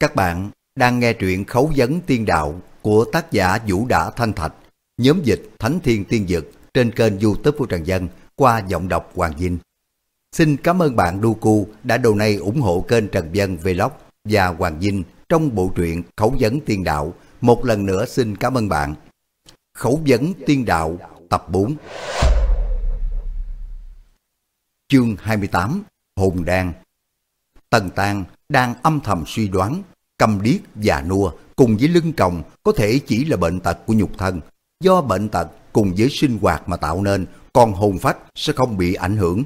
Các bạn đang nghe truyện Khấu Vấn Tiên Đạo của tác giả Vũ Đả Thanh Thạch, nhóm dịch Thánh Thiên Tiên Dực trên kênh youtube của Trần Dân qua giọng đọc Hoàng Vinh. Xin cảm ơn bạn Duku đã đầu nay ủng hộ kênh Trần Dân Vlog và Hoàng Vinh trong bộ truyện Khấu Vấn Tiên Đạo. Một lần nữa xin cảm ơn bạn. Khấu Vấn Tiên Đạo tập 4 Chương 28 Hùng Đan Tần Tàng đang âm thầm suy đoán cầm điếc và nua cùng với lưng còng có thể chỉ là bệnh tật của nhục thân. Do bệnh tật cùng với sinh hoạt mà tạo nên, còn hồn phách sẽ không bị ảnh hưởng.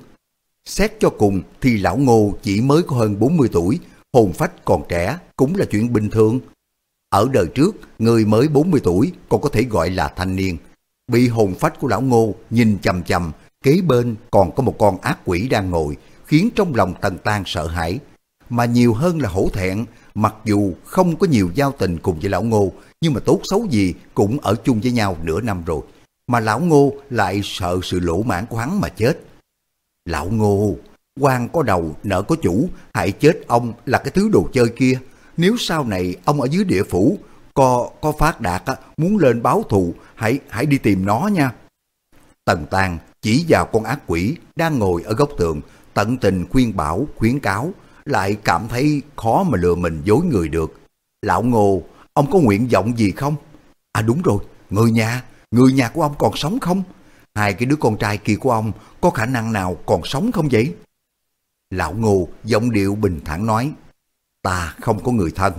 Xét cho cùng thì lão ngô chỉ mới có hơn 40 tuổi, hồn phách còn trẻ cũng là chuyện bình thường. Ở đời trước, người mới 40 tuổi còn có thể gọi là thanh niên. Bị hồn phách của lão ngô nhìn chầm chầm, kế bên còn có một con ác quỷ đang ngồi, khiến trong lòng tần tan sợ hãi. Mà nhiều hơn là hổ thẹn, mặc dù không có nhiều giao tình cùng với lão ngô, nhưng mà tốt xấu gì cũng ở chung với nhau nửa năm rồi. Mà lão ngô lại sợ sự lỗ mãn của hắn mà chết. Lão ngô, quan có đầu, nợ có chủ, hại chết ông là cái thứ đồ chơi kia. Nếu sau này ông ở dưới địa phủ, có có phát đạt á, muốn lên báo thù, hãy hãy đi tìm nó nha. Tần Tàng chỉ vào con ác quỷ đang ngồi ở góc tường, tận tình khuyên bảo, khuyến cáo, lại cảm thấy khó mà lừa mình dối người được. Lão Ngô, ông có nguyện vọng gì không? À đúng rồi, người nhà, người nhà của ông còn sống không? Hai cái đứa con trai kia của ông có khả năng nào còn sống không vậy? Lão Ngô giọng điệu bình thản nói, ta không có người thân.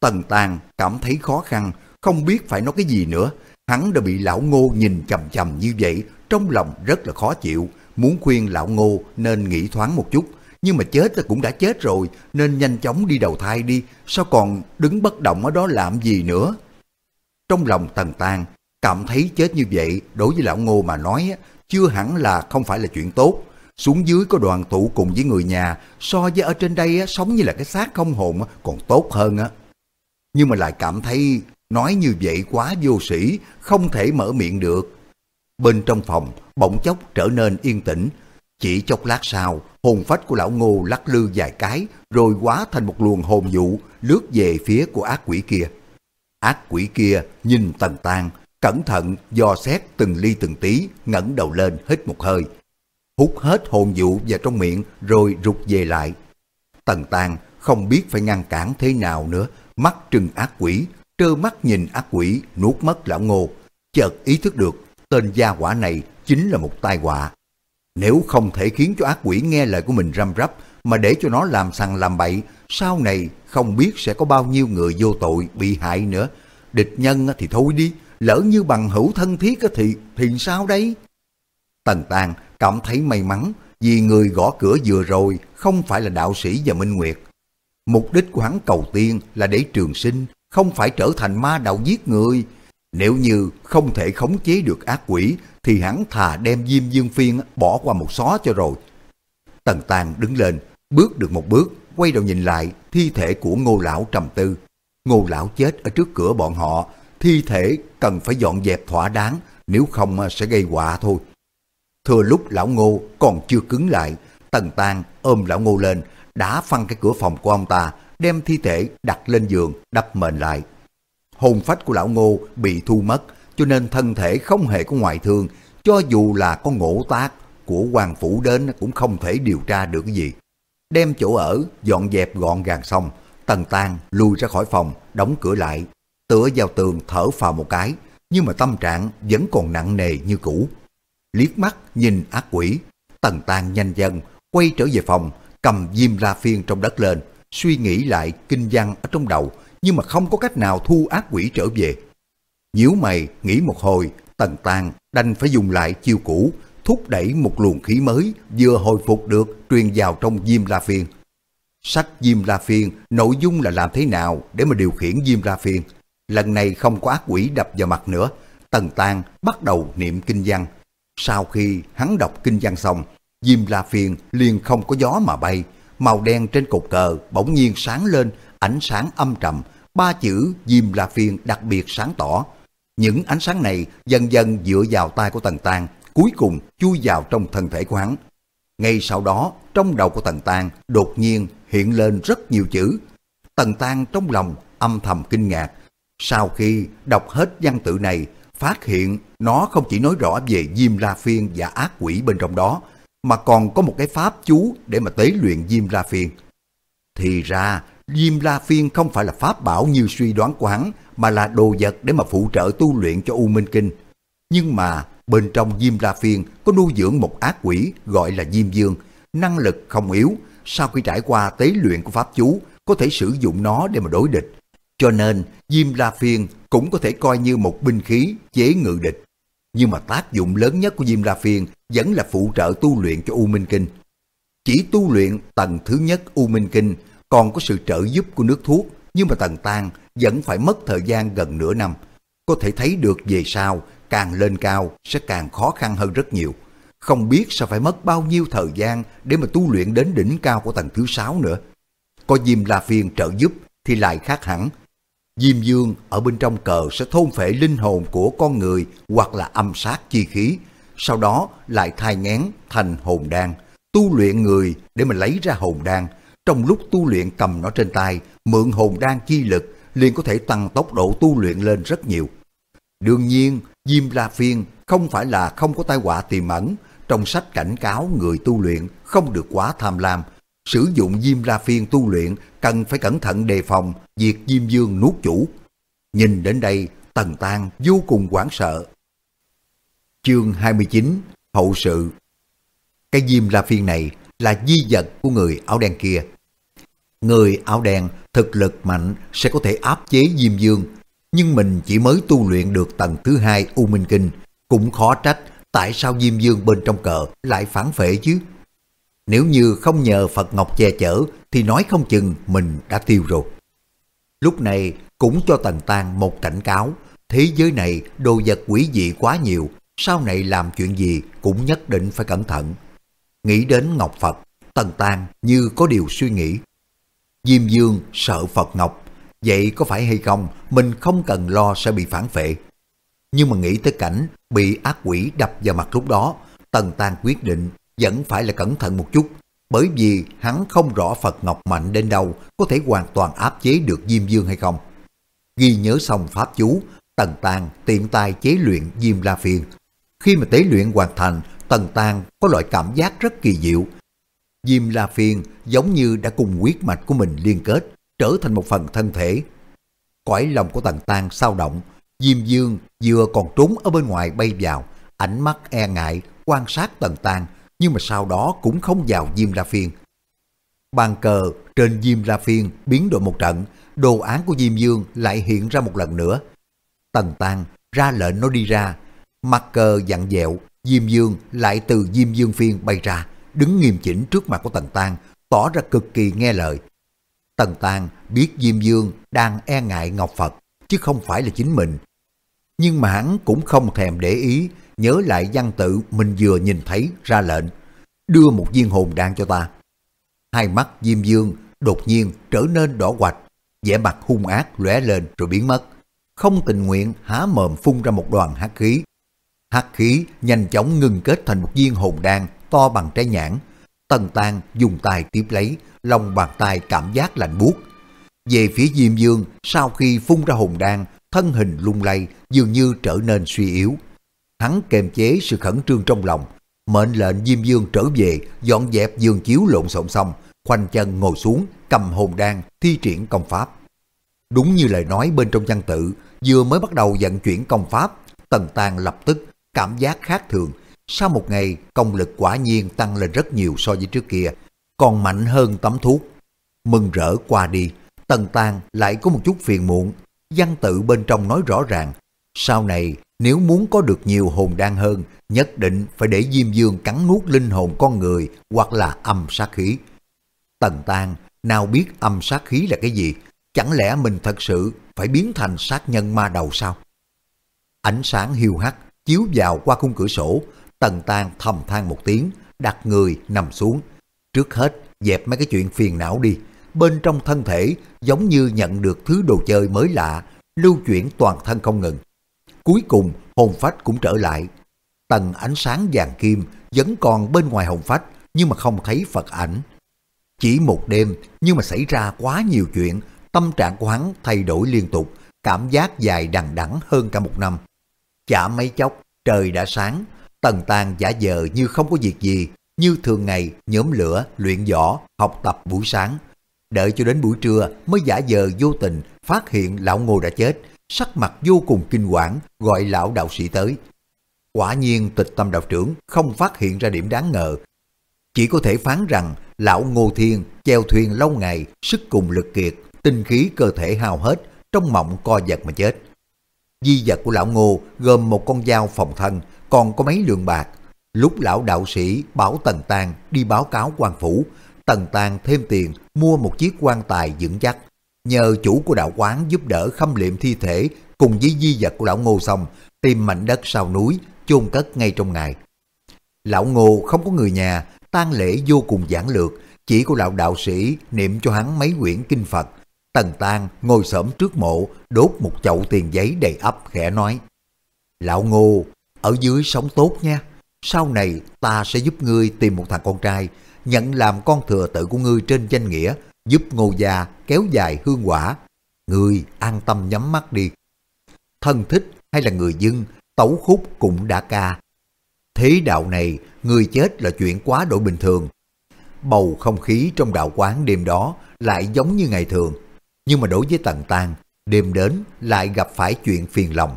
Tần Tàng cảm thấy khó khăn, không biết phải nói cái gì nữa. Hắn đã bị lão Ngô nhìn chầm chầm như vậy, trong lòng rất là khó chịu, muốn khuyên lão Ngô nên nghĩ thoáng một chút, nhưng mà chết ta cũng đã chết rồi, nên nhanh chóng đi đầu thai đi, sao còn đứng bất động ở đó làm gì nữa? Trong lòng Tần Tàng cảm thấy chết như vậy đối với lão Ngô mà nói chưa hẳn là không phải là chuyện tốt. Xuống dưới có đoàn tụ cùng với người nhà, so với ở trên đây sống như là cái xác không hồn còn tốt hơn á. Nhưng mà lại cảm thấy nói như vậy quá vô sĩ, không thể mở miệng được. Bên trong phòng, bỗng chốc trở nên yên tĩnh. Chỉ chốc lát sau, hồn phách của lão ngô lắc lư vài cái, rồi hóa thành một luồng hồn dụ, lướt về phía của ác quỷ kia. Ác quỷ kia nhìn tần tan, cẩn thận dò xét từng ly từng tí, ngẩng đầu lên hít một hơi. Hút hết hồn dụ vào trong miệng rồi rụt về lại. Tần tan không biết phải ngăn cản thế nào nữa, mắt trừng ác quỷ, trơ mắt nhìn ác quỷ nuốt mất lão ngô. Chợt ý thức được tên gia quả này chính là một tai họa. Nếu không thể khiến cho ác quỷ nghe lời của mình răm rắp mà để cho nó làm sằng làm bậy, sau này không biết sẽ có bao nhiêu người vô tội bị hại nữa. Địch nhân thì thôi đi, lỡ như bằng hữu thân thiết thì thì sao đấy? Tần Tàng cảm thấy may mắn vì người gõ cửa vừa rồi không phải là đạo sĩ và Minh Nguyệt. Mục đích của hắn cầu tiên là để trường sinh, không phải trở thành ma đạo giết người. Nếu như không thể khống chế được ác quỷ thì hắn thà đem Diêm Dương Phiên bỏ qua một xó cho rồi. Tần Tàng đứng lên, bước được một bước, quay đầu nhìn lại thi thể của ngô lão trầm tư. Ngô lão chết ở trước cửa bọn họ, thi thể cần phải dọn dẹp thỏa đáng, nếu không à, sẽ gây họa thôi. Thừa lúc lão ngô còn chưa cứng lại, Tần Tàng ôm lão ngô lên, đã phăng cái cửa phòng của ông ta, đem thi thể đặt lên giường, đắp mền lại. Hồn phách của lão ngô bị thu mất, cho nên thân thể không hề có ngoại thương, cho dù là có ngộ tác của hoàng phủ đến cũng không thể điều tra được cái gì. Đem chỗ ở, dọn dẹp gọn gàng xong, Tần Tang lui ra khỏi phòng, đóng cửa lại, tựa vào tường thở phào một cái, nhưng mà tâm trạng vẫn còn nặng nề như cũ. Liếc mắt nhìn ác quỷ, Tần Tang nhanh dần quay trở về phòng, cầm diêm la phiên trong đất lên, suy nghĩ lại kinh văn ở trong đầu, nhưng mà không có cách nào thu ác quỷ trở về. nhíu mày, nghĩ một hồi, Tần Tàng đành phải dùng lại chiêu cũ, thúc đẩy một luồng khí mới vừa hồi phục được truyền vào trong Diêm La Phiên. Sách Diêm La Phiên nội dung là làm thế nào để mà điều khiển Diêm La Phiên. Lần này không có ác quỷ đập vào mặt nữa, Tần Tàng bắt đầu niệm kinh văn. Sau khi hắn đọc kinh văn xong, Diêm La Phiên liền không có gió mà bay, màu đen trên cột cờ bỗng nhiên sáng lên, ánh sáng âm trầm, ba chữ Diêm La Phiên đặc biệt sáng tỏ. Những ánh sáng này dần dần dựa vào tay của Tần Tàng, cuối cùng chui vào trong thân thể của hắn. Ngay sau đó, trong đầu của Tần Tàng đột nhiên hiện lên rất nhiều chữ. Tần tàng trong lòng âm thầm kinh ngạc. Sau khi đọc hết văn tự này, phát hiện nó không chỉ nói rõ về Diêm La Phiên và ác quỷ bên trong đó, mà còn có một cái pháp chú để mà tế luyện Diêm La Phiên. Thì ra, Diêm La Phiên không phải là pháp bảo như suy đoán của hắn, mà là đồ vật để mà phụ trợ tu luyện cho U Minh Kinh. Nhưng mà bên trong Diêm La Phiên có nuôi dưỡng một ác quỷ gọi là Diêm Dương, năng lực không yếu, sau khi trải qua tế luyện của pháp chú, có thể sử dụng nó để mà đối địch. Cho nên, Diêm La Phiên cũng có thể coi như một binh khí chế ngự địch. Nhưng mà tác dụng lớn nhất của Diêm La Phiên vẫn là phụ trợ tu luyện cho U Minh Kinh. Chỉ tu luyện tầng thứ nhất U Minh Kinh còn có sự trợ giúp của nước thuốc, nhưng mà tần tàng vẫn phải mất thời gian gần nửa năm. Có thể thấy được về sau, càng lên cao sẽ càng khó khăn hơn rất nhiều. Không biết sẽ phải mất bao nhiêu thời gian để mà tu luyện đến đỉnh cao của tầng thứ sáu nữa. Có Diêm La Phiên trợ giúp thì lại khác hẳn. Diêm Dương ở bên trong cờ sẽ thôn phệ linh hồn của con người hoặc là âm sát chi khí, sau đó lại thai ngén thành hồn đan, tu luyện người để mà lấy ra hồn đan. Trong lúc tu luyện cầm nó trên tay, mượn hồn đan chi lực liền có thể tăng tốc độ tu luyện lên rất nhiều. Đương nhiên, Diêm La Phiên không phải là không có tai họa tiềm ẩn, trong sách cảnh cáo người tu luyện không được quá tham lam, sử dụng Diêm La Phiên tu luyện cần phải cẩn thận đề phòng việc Diêm Dương nuốt chủ. Nhìn đến đây, Tần Tăng vô cùng hoảng sợ. Chương 29 Hậu sự Cái Diêm La Phiên này là di vật của người áo đen kia. Người áo đen thực lực mạnh sẽ có thể áp chế Diêm Dương, nhưng mình chỉ mới tu luyện được tầng thứ hai U Minh Kinh, cũng khó trách tại sao Diêm Dương bên trong cờ lại phản phệ chứ. Nếu như không nhờ Phật Ngọc che chở thì nói không chừng mình đã tiêu rồi. Lúc này cũng cho Tần tàng một cảnh cáo, thế giới này đồ vật quỷ dị quá nhiều, sau này làm chuyện gì cũng nhất định phải cẩn thận. Nghĩ đến Ngọc Phật, Tần tàng như có điều suy nghĩ. Diêm Dương sợ Phật Ngọc, vậy có phải hay không mình không cần lo sẽ bị phản phệ. Nhưng mà nghĩ tới cảnh bị ác quỷ đập vào mặt lúc đó, Tần Tàng quyết định vẫn phải là cẩn thận một chút, bởi vì hắn không rõ Phật Ngọc mạnh đến đâu có thể hoàn toàn áp chế được Diêm Dương hay không. Ghi nhớ xong pháp chú, Tần Tàng tiện tay chế luyện Diêm La phiền. Khi mà tế luyện hoàn thành, Tần Tàng có loại cảm giác rất kỳ diệu. Diêm La Phiên giống như đã cùng huyết mạch của mình liên kết, trở thành một phần thân thể. Cõi lòng của Tần Tàng sao động, Diêm Dương vừa còn trốn ở bên ngoài bay vào, ánh mắt e ngại quan sát Tần Tàng nhưng mà sau đó cũng không vào Diêm La Phiên. Bàn cờ trên Diêm La Phiên biến đổi một trận, đồ án của Diêm Dương lại hiện ra một lần nữa. Tần Tăng ra lệnh nó đi ra, mặt cờ dặn dẹo, Diêm Dương lại từ Diêm Dương Phiên bay ra, đứng nghiêm chỉnh trước mặt của Tần Tăng, tỏ ra cực kỳ nghe lời. Tần Tăng biết Diêm Dương đang e ngại Ngọc Phật, chứ không phải là chính mình. Nhưng mà hắn cũng không thèm để ý, nhớ lại văn tự mình vừa nhìn thấy ra lệnh, đưa một viên hồn đan cho ta. Hai mắt Diêm Dương đột nhiên trở nên đỏ quạch, vẻ mặt hung ác lóe lên rồi biến mất. Không tình nguyện há mồm phun ra một đoàn hắc khí. Hắc khí nhanh chóng ngừng kết thành một viên hồn đan to bằng trái nhãn. Tần Tan dùng tay tiếp lấy, lòng bàn tay cảm giác lạnh buốt. Về phía Diêm Dương, sau khi phun ra hồn đan, thân hình lung lay dường như trở nên suy yếu. Hắn kềm chế sự khẩn trương trong lòng, mệnh lệnh Diêm Dương trở về, dọn dẹp giường chiếu lộn xộn xong, khoanh chân ngồi xuống, cầm hồn đan, thi triển công pháp. Đúng như lời nói bên trong văn tự, vừa mới bắt đầu vận chuyển công pháp, Tần Tàng lập tức cảm giác khác thường. Sau một ngày, công lực quả nhiên tăng lên rất nhiều so với trước kia, còn mạnh hơn tấm thuốc. Mừng rỡ qua đi, Tần Tàng lại có một chút phiền muộn. Văn tự bên trong nói rõ ràng, sau này nếu muốn có được nhiều hồn đan hơn, nhất định phải để Diêm Dương cắn nuốt linh hồn con người hoặc là âm sát khí. Tần Tàng nào biết âm sát khí là cái gì, chẳng lẽ mình thật sự phải biến thành sát nhân ma đầu sao? Ánh sáng hiu hắt chiếu vào qua khung cửa sổ, Tần Tan thầm than một tiếng, đặt người nằm xuống. Trước hết dẹp mấy cái chuyện phiền não đi, bên trong thân thể giống như nhận được thứ đồ chơi mới lạ, lưu chuyển toàn thân không ngừng. Cuối cùng hồn phách cũng trở lại. Tầng ánh sáng vàng kim vẫn còn bên ngoài hồn phách nhưng mà không thấy Phật ảnh. Chỉ một đêm nhưng mà xảy ra quá nhiều chuyện, tâm trạng của hắn thay đổi liên tục, cảm giác dài đằng đẵng hơn cả một năm. Chả mấy chốc, trời đã sáng, Tần tàng giả vờ như không có việc gì, như thường ngày nhóm lửa, luyện võ, học tập buổi sáng. Đợi cho đến buổi trưa mới giả vờ vô tình phát hiện lão ngô đã chết, sắc mặt vô cùng kinh quản gọi lão đạo sĩ tới. Quả nhiên tịch tâm đạo trưởng không phát hiện ra điểm đáng ngờ. Chỉ có thể phán rằng lão ngô thiên chèo thuyền lâu ngày, sức cùng lực kiệt, tinh khí cơ thể hao hết, trong mộng co giật mà chết. Di vật của lão ngô gồm một con dao phòng thân, còn có mấy lượng bạc. Lúc lão đạo sĩ bảo Tần Tàng đi báo cáo quan phủ, Tần Tàng thêm tiền mua một chiếc quan tài vững chắc. Nhờ chủ của đạo quán giúp đỡ khâm liệm thi thể cùng với di vật của lão ngô xong, tìm mảnh đất sau núi, chôn cất ngay trong ngày. Lão ngô không có người nhà, tang lễ vô cùng giản lược, chỉ có lão đạo sĩ niệm cho hắn mấy quyển kinh Phật. Tần Tang ngồi xổm trước mộ, đốt một chậu tiền giấy đầy ắp khẽ nói. Lão ngô, ở dưới sống tốt nha. Sau này ta sẽ giúp ngươi tìm một thằng con trai, nhận làm con thừa tự của ngươi trên danh nghĩa, giúp ngô già kéo dài hương quả. Ngươi an tâm nhắm mắt đi. Thân thích hay là người dân, tấu khúc cũng đã ca. Thế đạo này, người chết là chuyện quá đổi bình thường. Bầu không khí trong đạo quán đêm đó lại giống như ngày thường. Nhưng mà đối với Tần Tan, đêm đến lại gặp phải chuyện phiền lòng.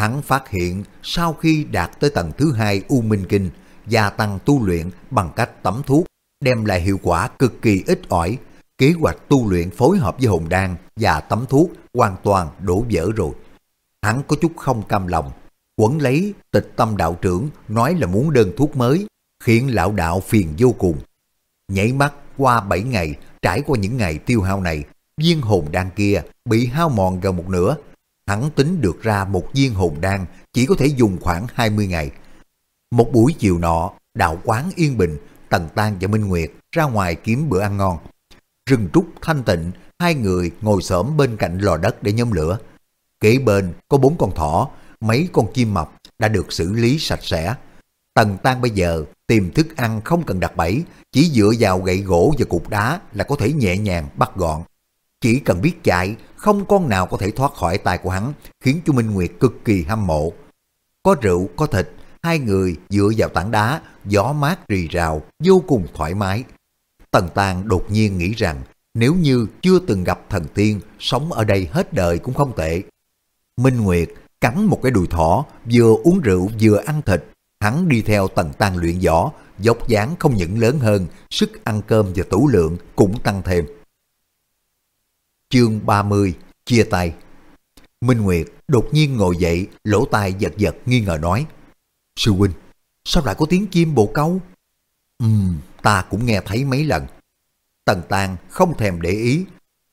Hắn phát hiện sau khi đạt tới tầng thứ hai U Minh Kinh, gia tăng tu luyện bằng cách tắm thuốc, đem lại hiệu quả cực kỳ ít ỏi. Kế hoạch tu luyện phối hợp với hồn đan và tắm thuốc hoàn toàn đổ vỡ rồi. Hắn có chút không cam lòng, quấn lấy tịch tâm đạo trưởng nói là muốn đơn thuốc mới, khiến lão đạo phiền vô cùng. Nhảy mắt qua 7 ngày, trải qua những ngày tiêu hao này, viên hồn đan kia bị hao mòn gần một nửa, hắn tính được ra một viên hồn đan chỉ có thể dùng khoảng 20 ngày. Một buổi chiều nọ, đạo quán yên bình, Tần Tan và Minh Nguyệt ra ngoài kiếm bữa ăn ngon. Rừng trúc thanh tịnh, hai người ngồi xổm bên cạnh lò đất để nhóm lửa. Kế bên có bốn con thỏ, mấy con chim mập đã được xử lý sạch sẽ. Tần Tan bây giờ tìm thức ăn không cần đặt bẫy, chỉ dựa vào gậy gỗ và cục đá là có thể nhẹ nhàng bắt gọn. Chỉ cần biết chạy, không con nào có thể thoát khỏi tay của hắn, khiến cho Minh Nguyệt cực kỳ hâm mộ. Có rượu, có thịt, hai người dựa vào tảng đá, gió mát rì rào, vô cùng thoải mái. Tần Tàng đột nhiên nghĩ rằng, nếu như chưa từng gặp thần tiên, sống ở đây hết đời cũng không tệ. Minh Nguyệt cắn một cái đùi thỏ, vừa uống rượu vừa ăn thịt. Hắn đi theo Tần Tàng luyện võ, dốc dáng không những lớn hơn, sức ăn cơm và tủ lượng cũng tăng thêm. Chương 30 Chia tay Minh Nguyệt đột nhiên ngồi dậy, lỗ tai giật giật nghi ngờ nói Sư huynh, sao lại có tiếng chim bồ câu? Ừm, ta cũng nghe thấy mấy lần. Tần Tàng không thèm để ý,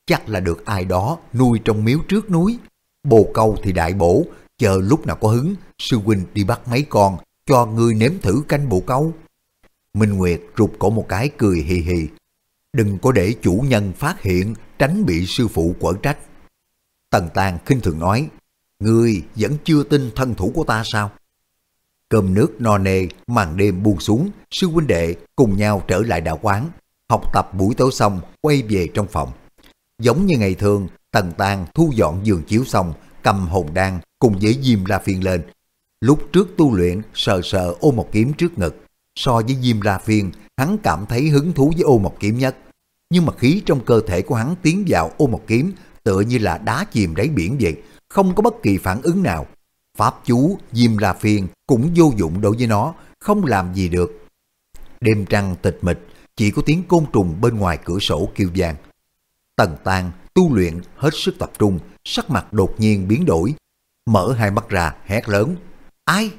chắc là được ai đó nuôi trong miếu trước núi. Bồ câu thì đại bổ, chờ lúc nào có hứng, sư huynh đi bắt mấy con, cho ngươi nếm thử canh bồ câu. Minh Nguyệt rụt cổ một cái cười hì hì. Đừng có để chủ nhân phát hiện, tránh bị sư phụ quở trách. Tần Tàng khinh thường nói, Ngươi vẫn chưa tin thân thủ của ta sao? Cơm nước no nê, màn đêm buông xuống, sư huynh đệ cùng nhau trở lại đạo quán. Học tập buổi tối xong, quay về trong phòng. Giống như ngày thường, Tần Tàng thu dọn giường chiếu xong, cầm hồn đan cùng với Diêm La Phiên lên. Lúc trước tu luyện, sờ sờ ôm một kiếm trước ngực. So với Diêm La Phiên, hắn cảm thấy hứng thú với ô một kiếm nhất. Nhưng mà khí trong cơ thể của hắn tiến vào ô một kiếm tựa như là đá chìm đáy biển vậy, không có bất kỳ phản ứng nào. Pháp chú Diêm La Phiên cũng vô dụng đối với nó, không làm gì được. Đêm trăng tịch mịch, chỉ có tiếng côn trùng bên ngoài cửa sổ kêu vang. Tần Tàng tu luyện hết sức tập trung, sắc mặt đột nhiên biến đổi, mở hai mắt ra hét lớn. Ai?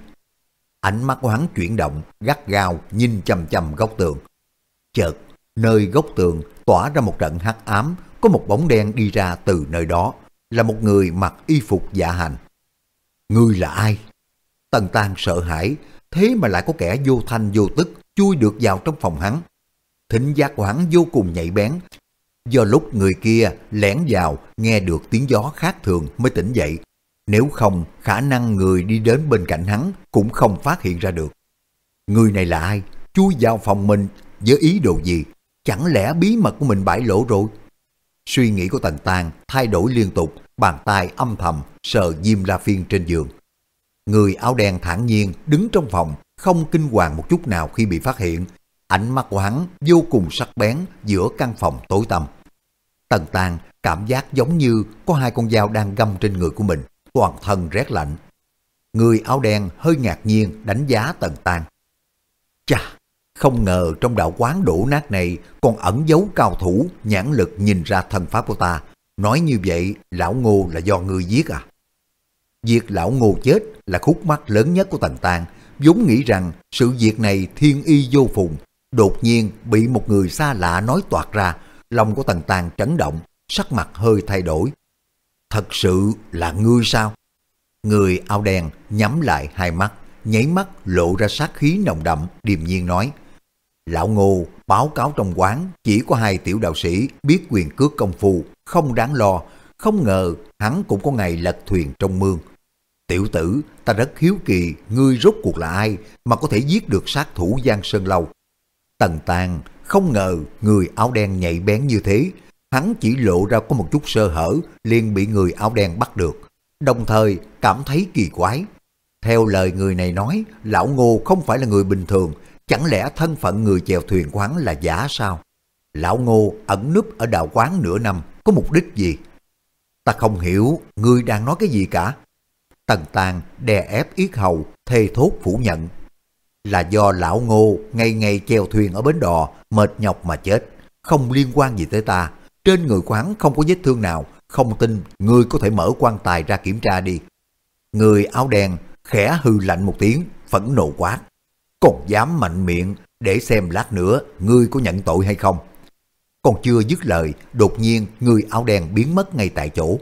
Ánh mắt của hắn chuyển động, gắt gao nhìn chầm chầm góc tường. Chợt, nơi góc tường tỏa ra một trận hắc ám, có một bóng đen đi ra từ nơi đó, là một người mặc y phục dạ hành. Người là ai? Tần Tăng sợ hãi, thế mà lại có kẻ vô thanh vô tức chui được vào trong phòng hắn. Thính giác của hắn vô cùng nhạy bén. Do lúc người kia lẻn vào nghe được tiếng gió khác thường mới tỉnh dậy. Nếu không, khả năng người đi đến bên cạnh hắn cũng không phát hiện ra được. Người này là ai? Chui vào phòng mình với ý đồ gì? Chẳng lẽ bí mật của mình bại lộ rồi? Suy nghĩ của Tần tàng thay đổi liên tục, bàn tay âm thầm sờ Diêm La Phiên trên giường. Người áo đen thản nhiên đứng trong phòng, không kinh hoàng một chút nào khi bị phát hiện. Ánh mắt của hắn vô cùng sắc bén giữa căn phòng tối tăm. Tần tàng cảm giác giống như có hai con dao đang găm trên người của mình, toàn thân rét lạnh. Người áo đen hơi ngạc nhiên đánh giá Tần Tang. Chà, không ngờ trong đạo quán đổ nát này còn ẩn giấu cao thủ nhãn lực nhìn ra thân pháp của ta. Nói như vậy, lão ngô là do người giết à? Việc lão ngô chết là khúc mắc lớn nhất của Tần Tang, vốn nghĩ rằng sự việc này thiên y vô phùng. Đột nhiên bị một người xa lạ nói toạt ra, lòng của Tần Tang chấn động, sắc mặt hơi thay đổi. Thật sự là ngươi sao? Người áo đen nhắm lại hai mắt, nháy mắt lộ ra sát khí nồng đậm, điềm nhiên nói. Lão Ngô báo cáo trong quán chỉ có hai tiểu đạo sĩ biết quyền cước công phu, không đáng lo, không ngờ hắn cũng có ngày lật thuyền trong mương. Tiểu tử, ta rất hiếu kỳ ngươi rốt cuộc là ai mà có thể giết được sát thủ Giang Sơn Lâu. Tần Tàng không ngờ người áo đen nhạy bén như thế, hắn chỉ lộ ra có một chút sơ hở liền bị người áo đen bắt được, đồng thời cảm thấy kỳ quái. Theo lời người này nói, lão ngô không phải là người bình thường, chẳng lẽ thân phận người chèo thuyền quán là giả sao? Lão ngô ẩn núp ở đạo quán nửa năm, có mục đích gì? Ta không hiểu, ngươi đang nói cái gì cả? Tần Tàng đè ép yết hầu, thề thốt phủ nhận. Là do lão ngô ngày ngày chèo thuyền ở bến đò, mệt nhọc mà chết, không liên quan gì tới ta. Trên người quán không có vết thương nào, không tin người có thể mở quan tài ra kiểm tra đi. Người áo đen khẽ hư lạnh một tiếng, phẫn nộ quát. Còn dám mạnh miệng để xem lát nữa ngươi có nhận tội hay không. Còn chưa dứt lời, đột nhiên người áo đen biến mất ngay tại chỗ.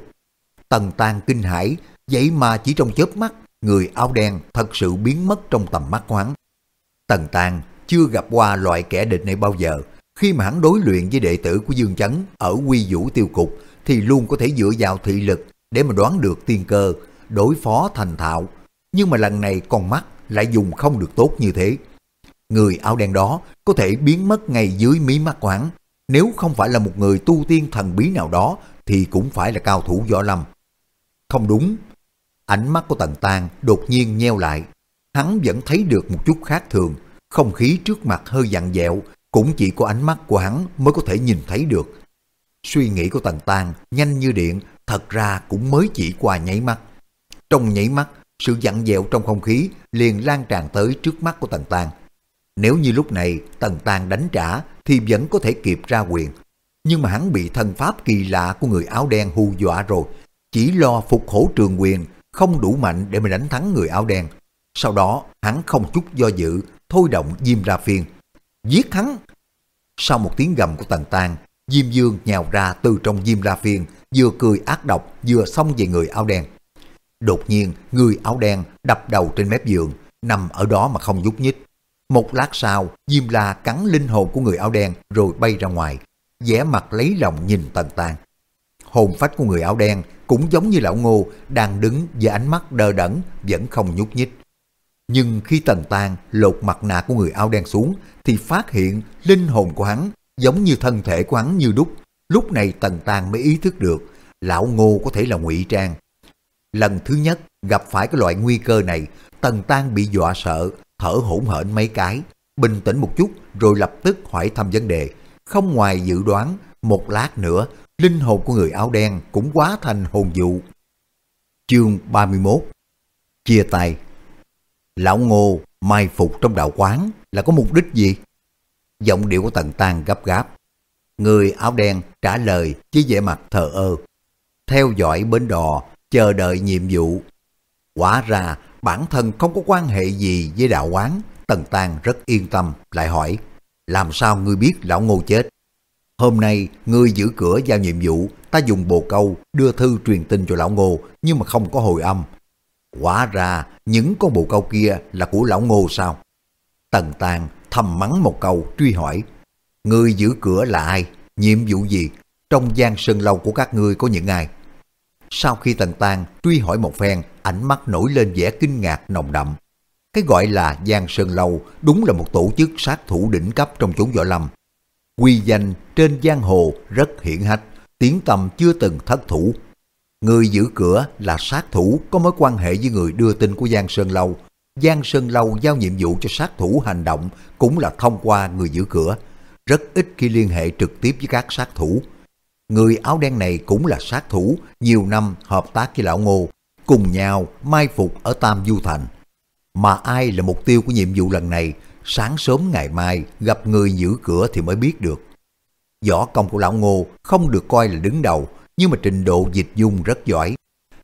Tần tan kinh hãi, vậy mà chỉ trong chớp mắt, người áo đen thật sự biến mất trong tầm mắt quán. Tần tan chưa gặp qua loại kẻ địch này bao giờ. Khi mà hắn đối luyện với đệ tử của Dương Chấn ở quy vũ tiêu cục thì luôn có thể dựa vào thị lực để mà đoán được tiên cơ, đối phó thành thạo. Nhưng mà lần này con mắt lại dùng không được tốt như thế. Người áo đen đó có thể biến mất ngay dưới mí mắt quán. Nếu không phải là một người tu tiên thần bí nào đó thì cũng phải là cao thủ võ lâm. Không đúng. Ánh mắt của Tần Tàng đột nhiên nheo lại. Hắn vẫn thấy được một chút khác thường. Không khí trước mặt hơi dặn dẹo, cũng chỉ có ánh mắt của hắn mới có thể nhìn thấy được. Suy nghĩ của Tần Tang nhanh như điện, thật ra cũng mới chỉ qua nháy mắt. Trong nháy mắt, sự dặn dẹo trong không khí liền lan tràn tới trước mắt của Tần Tang. Nếu như lúc này Tần Tang đánh trả thì vẫn có thể kịp ra quyền. Nhưng mà hắn bị thân pháp kỳ lạ của người áo đen hù dọa rồi. Chỉ lo phục hổ trường quyền không đủ mạnh để mà đánh thắng người áo đen. Sau đó hắn không chút do dự thôi động Diêm Ra Phiên. Giết hắn! Sau một tiếng gầm của Tần tàng Diêm Dương nhào ra từ trong Diêm Ra Phiên vừa cười ác độc vừa xông về người áo đen. Đột nhiên, người áo đen đập đầu trên mép giường, nằm ở đó mà không nhúc nhích. Một lát sau, Diêm La cắn linh hồn của người áo đen rồi bay ra ngoài, vẻ mặt lấy lòng nhìn Tần Tàng. Hồn phách của người áo đen cũng giống như lão ngô đang đứng với ánh mắt đờ đẫn vẫn không nhúc nhích. Nhưng khi Tần Tàng lột mặt nạ của người áo đen xuống thì phát hiện linh hồn của hắn giống như thân thể của hắn như đúc. Lúc này Tần Tàng mới ý thức được lão ngô có thể là ngụy trang Lần thứ nhất gặp phải cái loại nguy cơ này, Tần Tàng bị dọa sợ, thở hổn hển mấy cái, bình tĩnh một chút rồi lập tức hỏi thăm vấn đề. Không ngoài dự đoán, một lát nữa, linh hồn của người áo đen cũng quá thành hồn dụ. Chương 31 Chia tay Lão Ngô mai phục trong đạo quán là có mục đích gì? Giọng điệu của Tần Tăng gấp gáp. Người áo đen trả lời với vẻ mặt thờ ơ. Theo dõi bến đò, chờ đợi nhiệm vụ. Quả ra bản thân không có quan hệ gì với đạo quán, Tần Tàng rất yên tâm, lại hỏi, làm sao ngươi biết lão ngô chết? Hôm nay ngươi giữ cửa giao nhiệm vụ, ta dùng bồ câu đưa thư truyền tin cho lão ngô nhưng mà không có hồi âm. Quả ra những con bồ câu kia là của lão ngô sao? Tần Tàng thầm mắng một câu truy hỏi, Người giữ cửa là ai? Nhiệm vụ gì? Trong gian sơn lâu của các ngươi có những ai? Sau khi Tần Tàng truy hỏi một phen, ánh mắt nổi lên vẻ kinh ngạc nồng đậm. Cái gọi là Giang Sơn Lâu đúng là một tổ chức sát thủ đỉnh cấp trong chốn võ lâm. Quy danh trên giang hồ rất hiển hách, tiếng tầm chưa từng thất thủ. Người giữ cửa là sát thủ có mối quan hệ với người đưa tin của Giang Sơn Lâu. Giang Sơn Lâu giao nhiệm vụ cho sát thủ hành động cũng là thông qua người giữ cửa. Rất ít khi liên hệ trực tiếp với các sát thủ. Người áo đen này cũng là sát thủ, nhiều năm hợp tác với Lão Ngô, cùng nhau mai phục ở Tam Du Thành. Mà ai là mục tiêu của nhiệm vụ lần này, sáng sớm ngày mai gặp người giữ cửa thì mới biết được. Võ công của Lão Ngô không được coi là đứng đầu, nhưng mà trình độ dịch dung rất giỏi.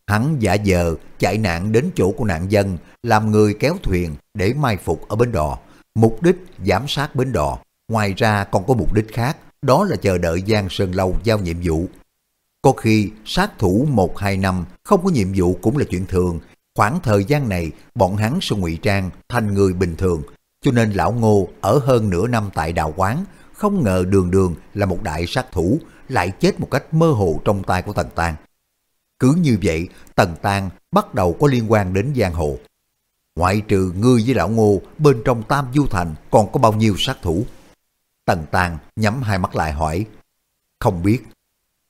Hắn giả giờ chạy nạn đến chỗ của nạn dân, làm người kéo thuyền để mai phục ở bến đò. Mục đích giám sát bến đò, ngoài ra còn có mục đích khác, đó là chờ đợi Giang Sơn Lâu giao nhiệm vụ. Có khi sát thủ 1-2 năm không có nhiệm vụ cũng là chuyện thường, khoảng thời gian này bọn hắn sẽ ngụy trang thành người bình thường, cho nên lão ngô ở hơn nửa năm tại đạo quán, không ngờ đường đường là một đại sát thủ, lại chết một cách mơ hồ trong tay của Tần Tàng. Cứ như vậy, Tần Tàng bắt đầu có liên quan đến giang hồ. Ngoại trừ ngươi với lão ngô, bên trong Tam Du Thành còn có bao nhiêu sát thủ? Tần Tàng nhắm hai mắt lại hỏi. Không biết.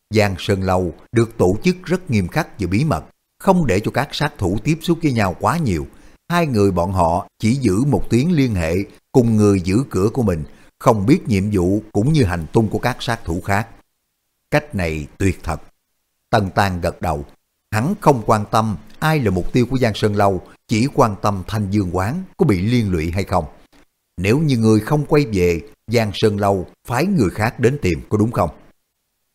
Giang Sơn Lâu được tổ chức rất nghiêm khắc và bí mật, không để cho các sát thủ tiếp xúc với nhau quá nhiều. Hai người bọn họ chỉ giữ một tiếng liên hệ cùng người giữ cửa của mình, không biết nhiệm vụ cũng như hành tung của các sát thủ khác. Cách này tuyệt thật. Tần Tàng gật đầu. Hắn không quan tâm ai là mục tiêu của Giang Sơn Lâu, chỉ quan tâm Thanh Dương Quán có bị liên lụy hay không. Nếu như người không quay về, Giang Sơn Lâu phái người khác đến tìm có đúng không?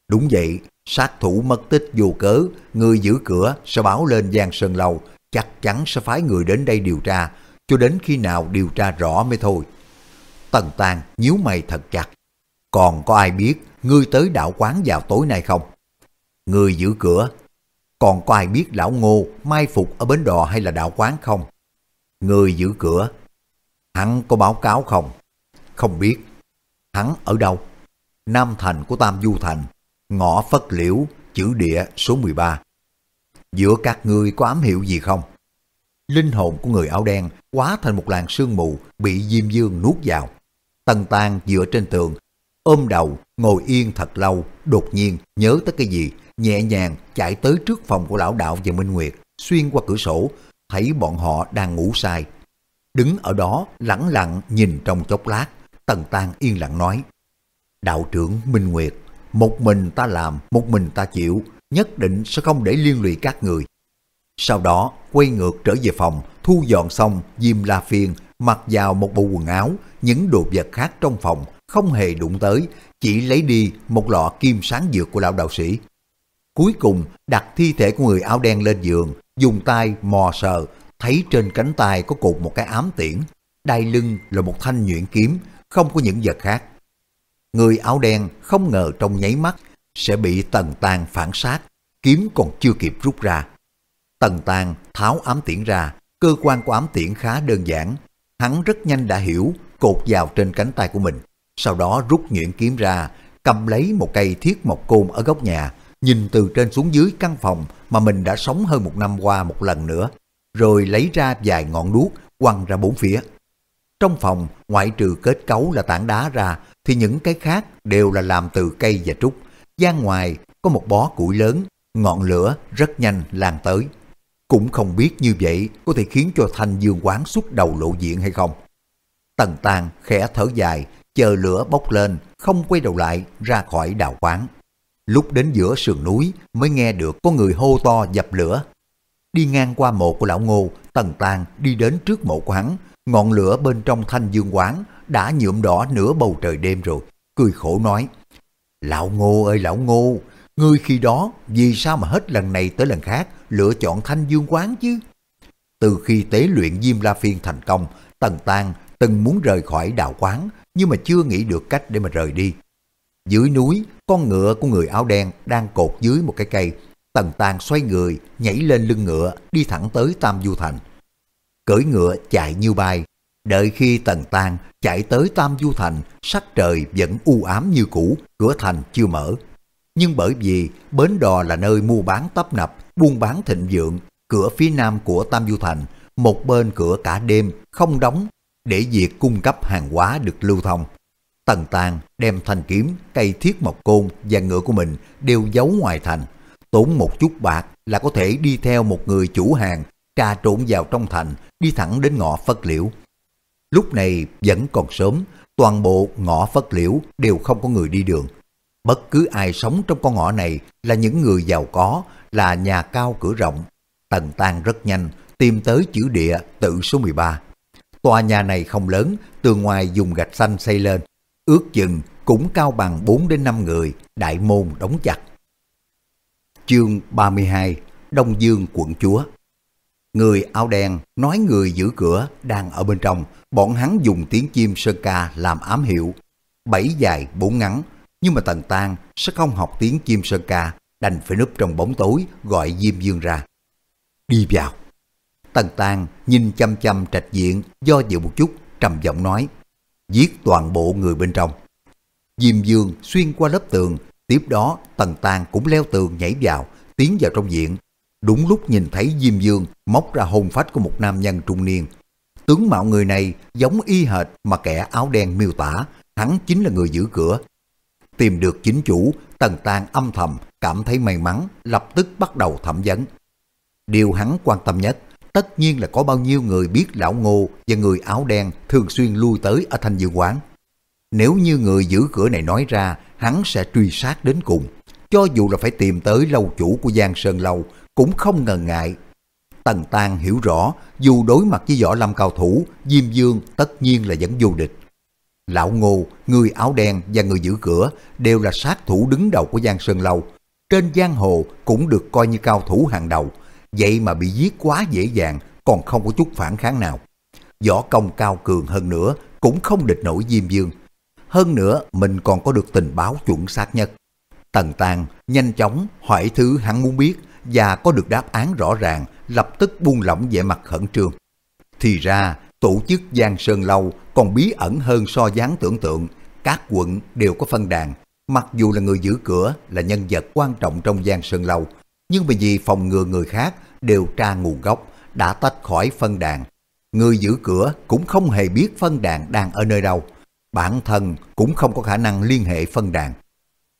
Đúng vậy, sát thủ mất tích vô cớ, người giữ cửa sẽ báo lên Giang Sơn Lâu, chắc chắn sẽ phái người đến đây điều tra, cho đến khi nào điều tra rõ mới thôi. Tần Tàng nhíu mày thật chặt. Còn có ai biết ngươi tới đạo quán vào tối nay không? Người giữ cửa. Còn có ai biết lão ngô mai phục ở bến đò hay là đạo quán không? Người giữ cửa. Hắn có báo cáo không? Không biết. Hắn ở đâu? Nam thành của Tam Du Thành, ngõ Phất Liễu, chữ địa số 13. Giữa các ngươi có ám hiệu gì không? Linh hồn của người áo đen quá thành một làn sương mù bị Diêm Dương nuốt vào. Tần Tàn dựa trên tường, ôm đầu, ngồi yên thật lâu, đột nhiên nhớ tới cái gì, nhẹ nhàng chạy tới trước phòng của lão đạo và Minh Nguyệt, xuyên qua cửa sổ, thấy bọn họ đang ngủ say. Đứng ở đó lẳng lặng nhìn trong chốc lát, Tần Tan yên lặng nói, Đạo trưởng Minh Nguyệt, một mình ta làm, một mình ta chịu, nhất định sẽ không để liên lụy các người. Sau đó, quay ngược trở về phòng, thu dọn xong Diêm La Phiên, mặc vào một bộ quần áo, những đồ vật khác trong phòng, không hề đụng tới, chỉ lấy đi một lọ kim sáng dược của lão đạo sĩ. Cuối cùng, đặt thi thể của người áo đen lên giường, dùng tay mò sờ, thấy trên cánh tay có cột một cái ám tiễn, đai lưng là một thanh nhuyễn kiếm, không có những vật khác. Người áo đen không ngờ trong nháy mắt sẽ bị Tần tàng phản sát, kiếm còn chưa kịp rút ra. Tần tàng tháo ám tiễn ra, cơ quan của ám tiễn khá đơn giản. Hắn rất nhanh đã hiểu, cột vào trên cánh tay của mình. Sau đó rút nhuyễn kiếm ra, cầm lấy một cây thiết mộc côn ở góc nhà, nhìn từ trên xuống dưới căn phòng mà mình đã sống hơn một năm qua một lần nữa, rồi lấy ra vài ngọn đuốc quăng ra bốn phía. Trong phòng, ngoại trừ kết cấu là tảng đá ra, thì những cái khác đều là làm từ cây và trúc. gian ngoài có một bó củi lớn, ngọn lửa rất nhanh lan tới. Cũng không biết như vậy có thể khiến cho thanh dương quán xuất đầu lộ diện hay không. Tần Tàng khẽ thở dài, chờ lửa bốc lên, không quay đầu lại ra khỏi đào quán. Lúc đến giữa sườn núi mới nghe được có người hô to dập lửa. Đi ngang qua mộ của lão ngô, tần tàn đi đến trước mộ của hắn, ngọn lửa bên trong thanh dương quán đã nhuộm đỏ nửa bầu trời đêm rồi, cười khổ nói. Lão ngô ơi lão ngô, ngươi khi đó vì sao mà hết lần này tới lần khác lựa chọn thanh dương quán chứ? Từ khi tế luyện Diêm La Phiên thành công, Tần Tàng từng muốn rời khỏi đạo quán nhưng mà chưa nghĩ được cách để mà rời đi. Dưới núi, con ngựa của người áo đen đang cột dưới một cái cây. Tần tàng xoay người, nhảy lên lưng ngựa, đi thẳng tới Tam Du Thành. Cưỡi ngựa chạy như bay, đợi khi Tần tàng chạy tới Tam Du Thành, sắc trời vẫn u ám như cũ, cửa thành chưa mở. Nhưng bởi vì bến đò là nơi mua bán tấp nập, buôn bán thịnh vượng, cửa phía nam của Tam Du Thành, một bên cửa cả đêm không đóng để việc cung cấp hàng hóa được lưu thông. Tần Tàng đem thanh kiếm, cây thiết mộc côn và ngựa của mình đều giấu ngoài thành. Tốn một chút bạc là có thể đi theo một người chủ hàng trà trộn vào trong thành, đi thẳng đến ngõ phất liễu. Lúc này vẫn còn sớm, toàn bộ ngõ phất liễu đều không có người đi đường. Bất cứ ai sống trong con ngõ này là những người giàu có, là nhà cao cửa rộng. Tần Tàng rất nhanh, tìm tới chữ địa tự số 13. Tòa nhà này không lớn, tường ngoài dùng gạch xanh xây lên. Ước chừng cũng cao bằng 4 đến 5 người, đại môn đóng chặt. Chương 32 Đông Dương quận chúa Người áo đen nói người giữ cửa đang ở bên trong, bọn hắn dùng tiếng chim sơn ca làm ám hiệu. Bảy dài, bốn ngắn, nhưng mà Tần Tan sẽ không học tiếng chim sơn ca, đành phải núp trong bóng tối gọi Diêm Dương ra. Đi vào. Tần Tàng nhìn chăm chăm trạch diện do dự một chút, trầm giọng nói, giết toàn bộ người bên trong. Diêm Dương xuyên qua lớp tường, tiếp đó Tần Tàng cũng leo tường nhảy vào, tiến vào trong viện. Đúng lúc nhìn thấy Diêm Dương móc ra hồn phách của một nam nhân trung niên. Tướng mạo người này giống y hệt mà kẻ áo đen miêu tả, hắn chính là người giữ cửa. Tìm được chính chủ, Tần Tàng âm thầm, cảm thấy may mắn, lập tức bắt đầu thẩm vấn. Điều hắn quan tâm nhất, tất nhiên là có bao nhiêu người biết lão ngô và người áo đen thường xuyên lui tới ở Thanh Dương Quán. Nếu như người giữ cửa này nói ra, hắn sẽ truy sát đến cùng. Cho dù là phải tìm tới lâu chủ của Giang Sơn Lâu, cũng không ngần ngại. Tần tàng hiểu rõ, dù đối mặt với võ lâm cao thủ, Diêm Dương tất nhiên là vẫn vô địch. Lão Ngô, người áo đen và người giữ cửa đều là sát thủ đứng đầu của Giang Sơn Lâu. Trên giang hồ cũng được coi như cao thủ hàng đầu, vậy mà bị giết quá dễ dàng, còn không có chút phản kháng nào. Võ công cao cường hơn nữa cũng không địch nổi Diêm Dương. Hơn nữa mình còn có được tình báo chuẩn xác nhất. Tần Tàng nhanh chóng hỏi thứ hắn muốn biết và có được đáp án rõ ràng, lập tức buông lỏng vẻ mặt khẩn trương. Thì ra, tổ chức Giang Sơn Lâu còn bí ẩn hơn so dáng tưởng tượng. Các quận đều có phân đàn, mặc dù là người giữ cửa là nhân vật quan trọng trong Giang Sơn Lâu, nhưng mà vì phòng ngừa người khác đều tra nguồn gốc, đã tách khỏi phân đàn. Người giữ cửa cũng không hề biết phân đàn đang ở nơi đâu. Bản thân cũng không có khả năng liên hệ phân đàn.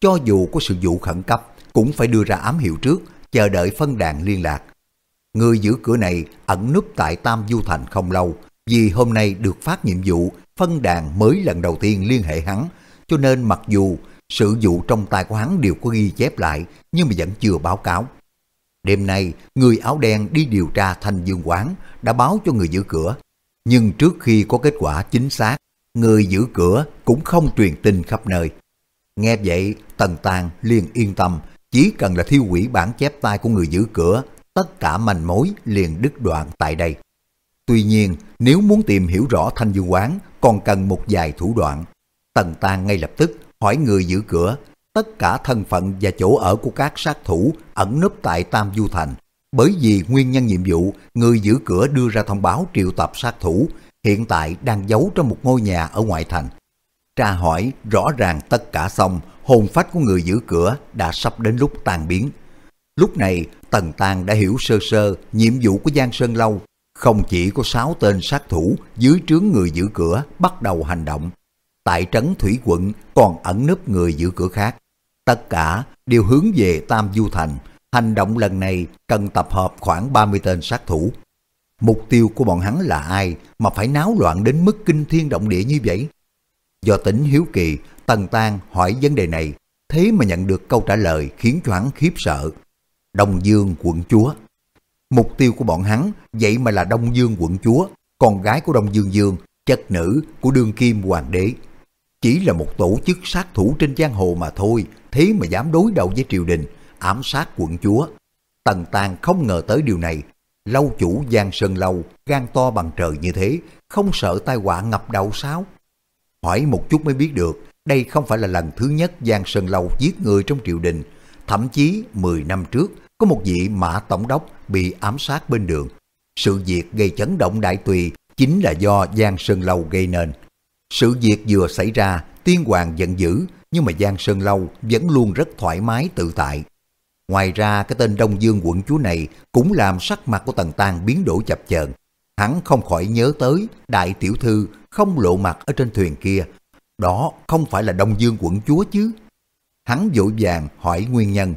Cho dù có sự vụ khẩn cấp, cũng phải đưa ra ám hiệu trước, chờ đợi phân đàn liên lạc. Người giữ cửa này ẩn núp tại Tam Du Thành không lâu, vì hôm nay được phát nhiệm vụ, phân đàn mới lần đầu tiên liên hệ hắn, cho nên mặc dù sự vụ trong tay của hắn đều có ghi chép lại, nhưng mà vẫn chưa báo cáo. Đêm nay, người áo đen đi điều tra thanh dương quán, đã báo cho người giữ cửa. Nhưng trước khi có kết quả chính xác, người giữ cửa cũng không truyền tin khắp nơi. Nghe vậy, Tần Tàng liền yên tâm, chỉ cần là thiêu hủy bản chép tay của người giữ cửa, tất cả manh mối liền đứt đoạn tại đây. Tuy nhiên, nếu muốn tìm hiểu rõ thanh dương quán, còn cần một vài thủ đoạn. Tần Tàng ngay lập tức hỏi người giữ cửa, tất cả thân phận và chỗ ở của các sát thủ ẩn nấp tại Tam Du Thành. Bởi vì nguyên nhân nhiệm vụ, người giữ cửa đưa ra thông báo triệu tập sát thủ, hiện tại đang giấu trong một ngôi nhà ở ngoại thành. Tra hỏi rõ ràng tất cả xong, hồn phách của người giữ cửa đã sắp đến lúc tan biến. Lúc này, Tần Tàng đã hiểu sơ sơ nhiệm vụ của Giang Sơn Lâu. Không chỉ có 6 tên sát thủ dưới trướng người giữ cửa bắt đầu hành động. Tại trấn Thủy quận còn ẩn nấp người giữ cửa khác. Tất cả đều hướng về Tam Du Thành. Hành động lần này cần tập hợp khoảng 30 tên sát thủ. Mục tiêu của bọn hắn là ai mà phải náo loạn đến mức kinh thiên động địa như vậy? Do tính hiếu kỳ, Tần Tan hỏi vấn đề này, thế mà nhận được câu trả lời khiến cho hắn khiếp sợ. Đông Dương quận chúa. Mục tiêu của bọn hắn vậy mà là Đông Dương quận chúa, con gái của Đông Dương Dương, chất nữ của đương kim hoàng đế. Chỉ là một tổ chức sát thủ trên giang hồ mà thôi, thế mà dám đối đầu với triều đình, ám sát quận chúa. Tần Tàng không ngờ tới điều này. Lâu chủ Giang Sơn Lâu, gan to bằng trời như thế, không sợ tai họa ngập đầu sao? Hỏi một chút mới biết được, đây không phải là lần thứ nhất Giang Sơn Lâu giết người trong triều đình. Thậm chí 10 năm trước, có một vị mã tổng đốc bị ám sát bên đường. Sự việc gây chấn động đại tùy chính là do Giang Sơn Lâu gây nên. Sự việc vừa xảy ra, tiên hoàng giận dữ, nhưng mà Giang Sơn Lâu vẫn luôn rất thoải mái tự tại. Ngoài ra cái tên Đông Dương quận chúa này cũng làm sắc mặt của Tần Tàng biến đổi chập chờn. Hắn không khỏi nhớ tới đại tiểu thư không lộ mặt ở trên thuyền kia. đó không phải là Đông Dương quận chúa chứ. Hắn vội vàng hỏi nguyên nhân.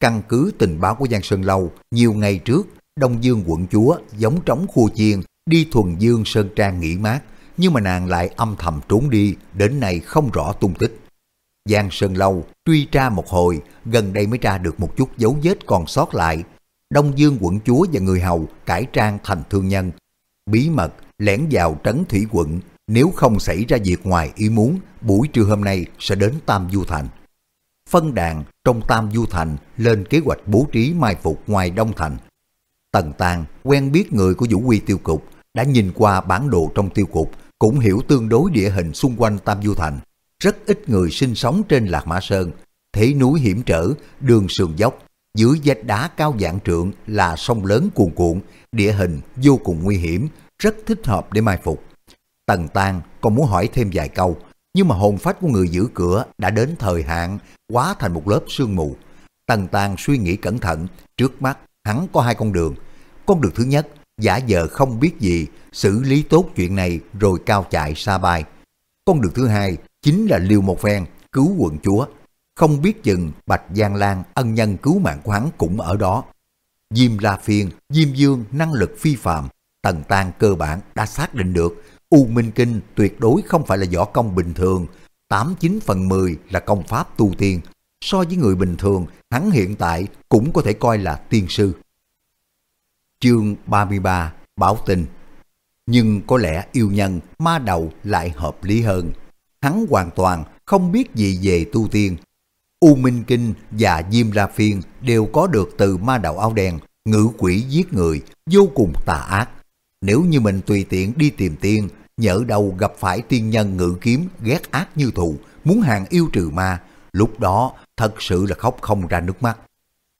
Căn cứ tình báo của Giang Sơn Lâu, nhiều ngày trước, Đông Dương quận chúa giống trống khu chiên đi thuần dương Sơn Trang nghỉ mát, nhưng mà nàng lại âm thầm trốn đi, đến nay không rõ tung tích. Giang Sơn Lâu truy tra một hồi, gần đây mới tra được một chút dấu vết còn sót lại. Đông Dương quận chúa và người hầu cải trang thành thương nhân. Bí mật lẻn vào trấn thủy quận, nếu không xảy ra việc ngoài ý muốn, buổi trưa hôm nay sẽ đến Tam Du Thành. Phân đàn trong Tam Du Thành lên kế hoạch bố trí mai phục ngoài Đông Thành. Tần Tàng quen biết người của Vũ Quy Tiêu Cục, đã nhìn qua bản đồ trong tiêu cục, cũng hiểu tương đối địa hình xung quanh Tam Du Thành. Rất ít người sinh sống trên Lạc Mã Sơn, thế núi hiểm trở, đường sườn dốc, dưới vách đá cao dạng trượng là sông lớn cuồn cuộn, địa hình vô cùng nguy hiểm, rất thích hợp để mai phục. Tần Tang còn muốn hỏi thêm vài câu, nhưng mà hồn phách của người giữ cửa đã đến thời hạn, quá thành một lớp sương mù. Tần Tang suy nghĩ cẩn thận, trước mắt hắn có hai con đường. Con đường thứ nhất, giả vờ không biết gì, xử lý tốt chuyện này rồi cao chạy xa bay. Con đường thứ hai chính là liều một phen, cứu quận chúa. Không biết chừng Bạch Giang Lan ân nhân cứu mạng của hắn cũng ở đó. Diêm La Phiên, Diêm Dương năng lực phi phạm, Tần Tan cơ bản đã xác định được U Minh Kinh tuyệt đối không phải là võ công bình thường, 89 phần 10 là công pháp tu tiên. So với người bình thường, hắn hiện tại cũng có thể coi là tiên sư. Chương 33 Bảo tình Nhưng có lẽ yêu nhân, ma đầu lại hợp lý hơn. Hắn hoàn toàn không biết gì về tu tiên. U Minh Kinh và Diêm La Phiên đều có được từ ma đạo áo đen, ngữ quỷ giết người, vô cùng tà ác. Nếu như mình tùy tiện đi tìm tiên, nhỡ đầu gặp phải tiên nhân ngự kiếm ghét ác như thù, muốn hàng yêu trừ ma, lúc đó thật sự là khóc không ra nước mắt.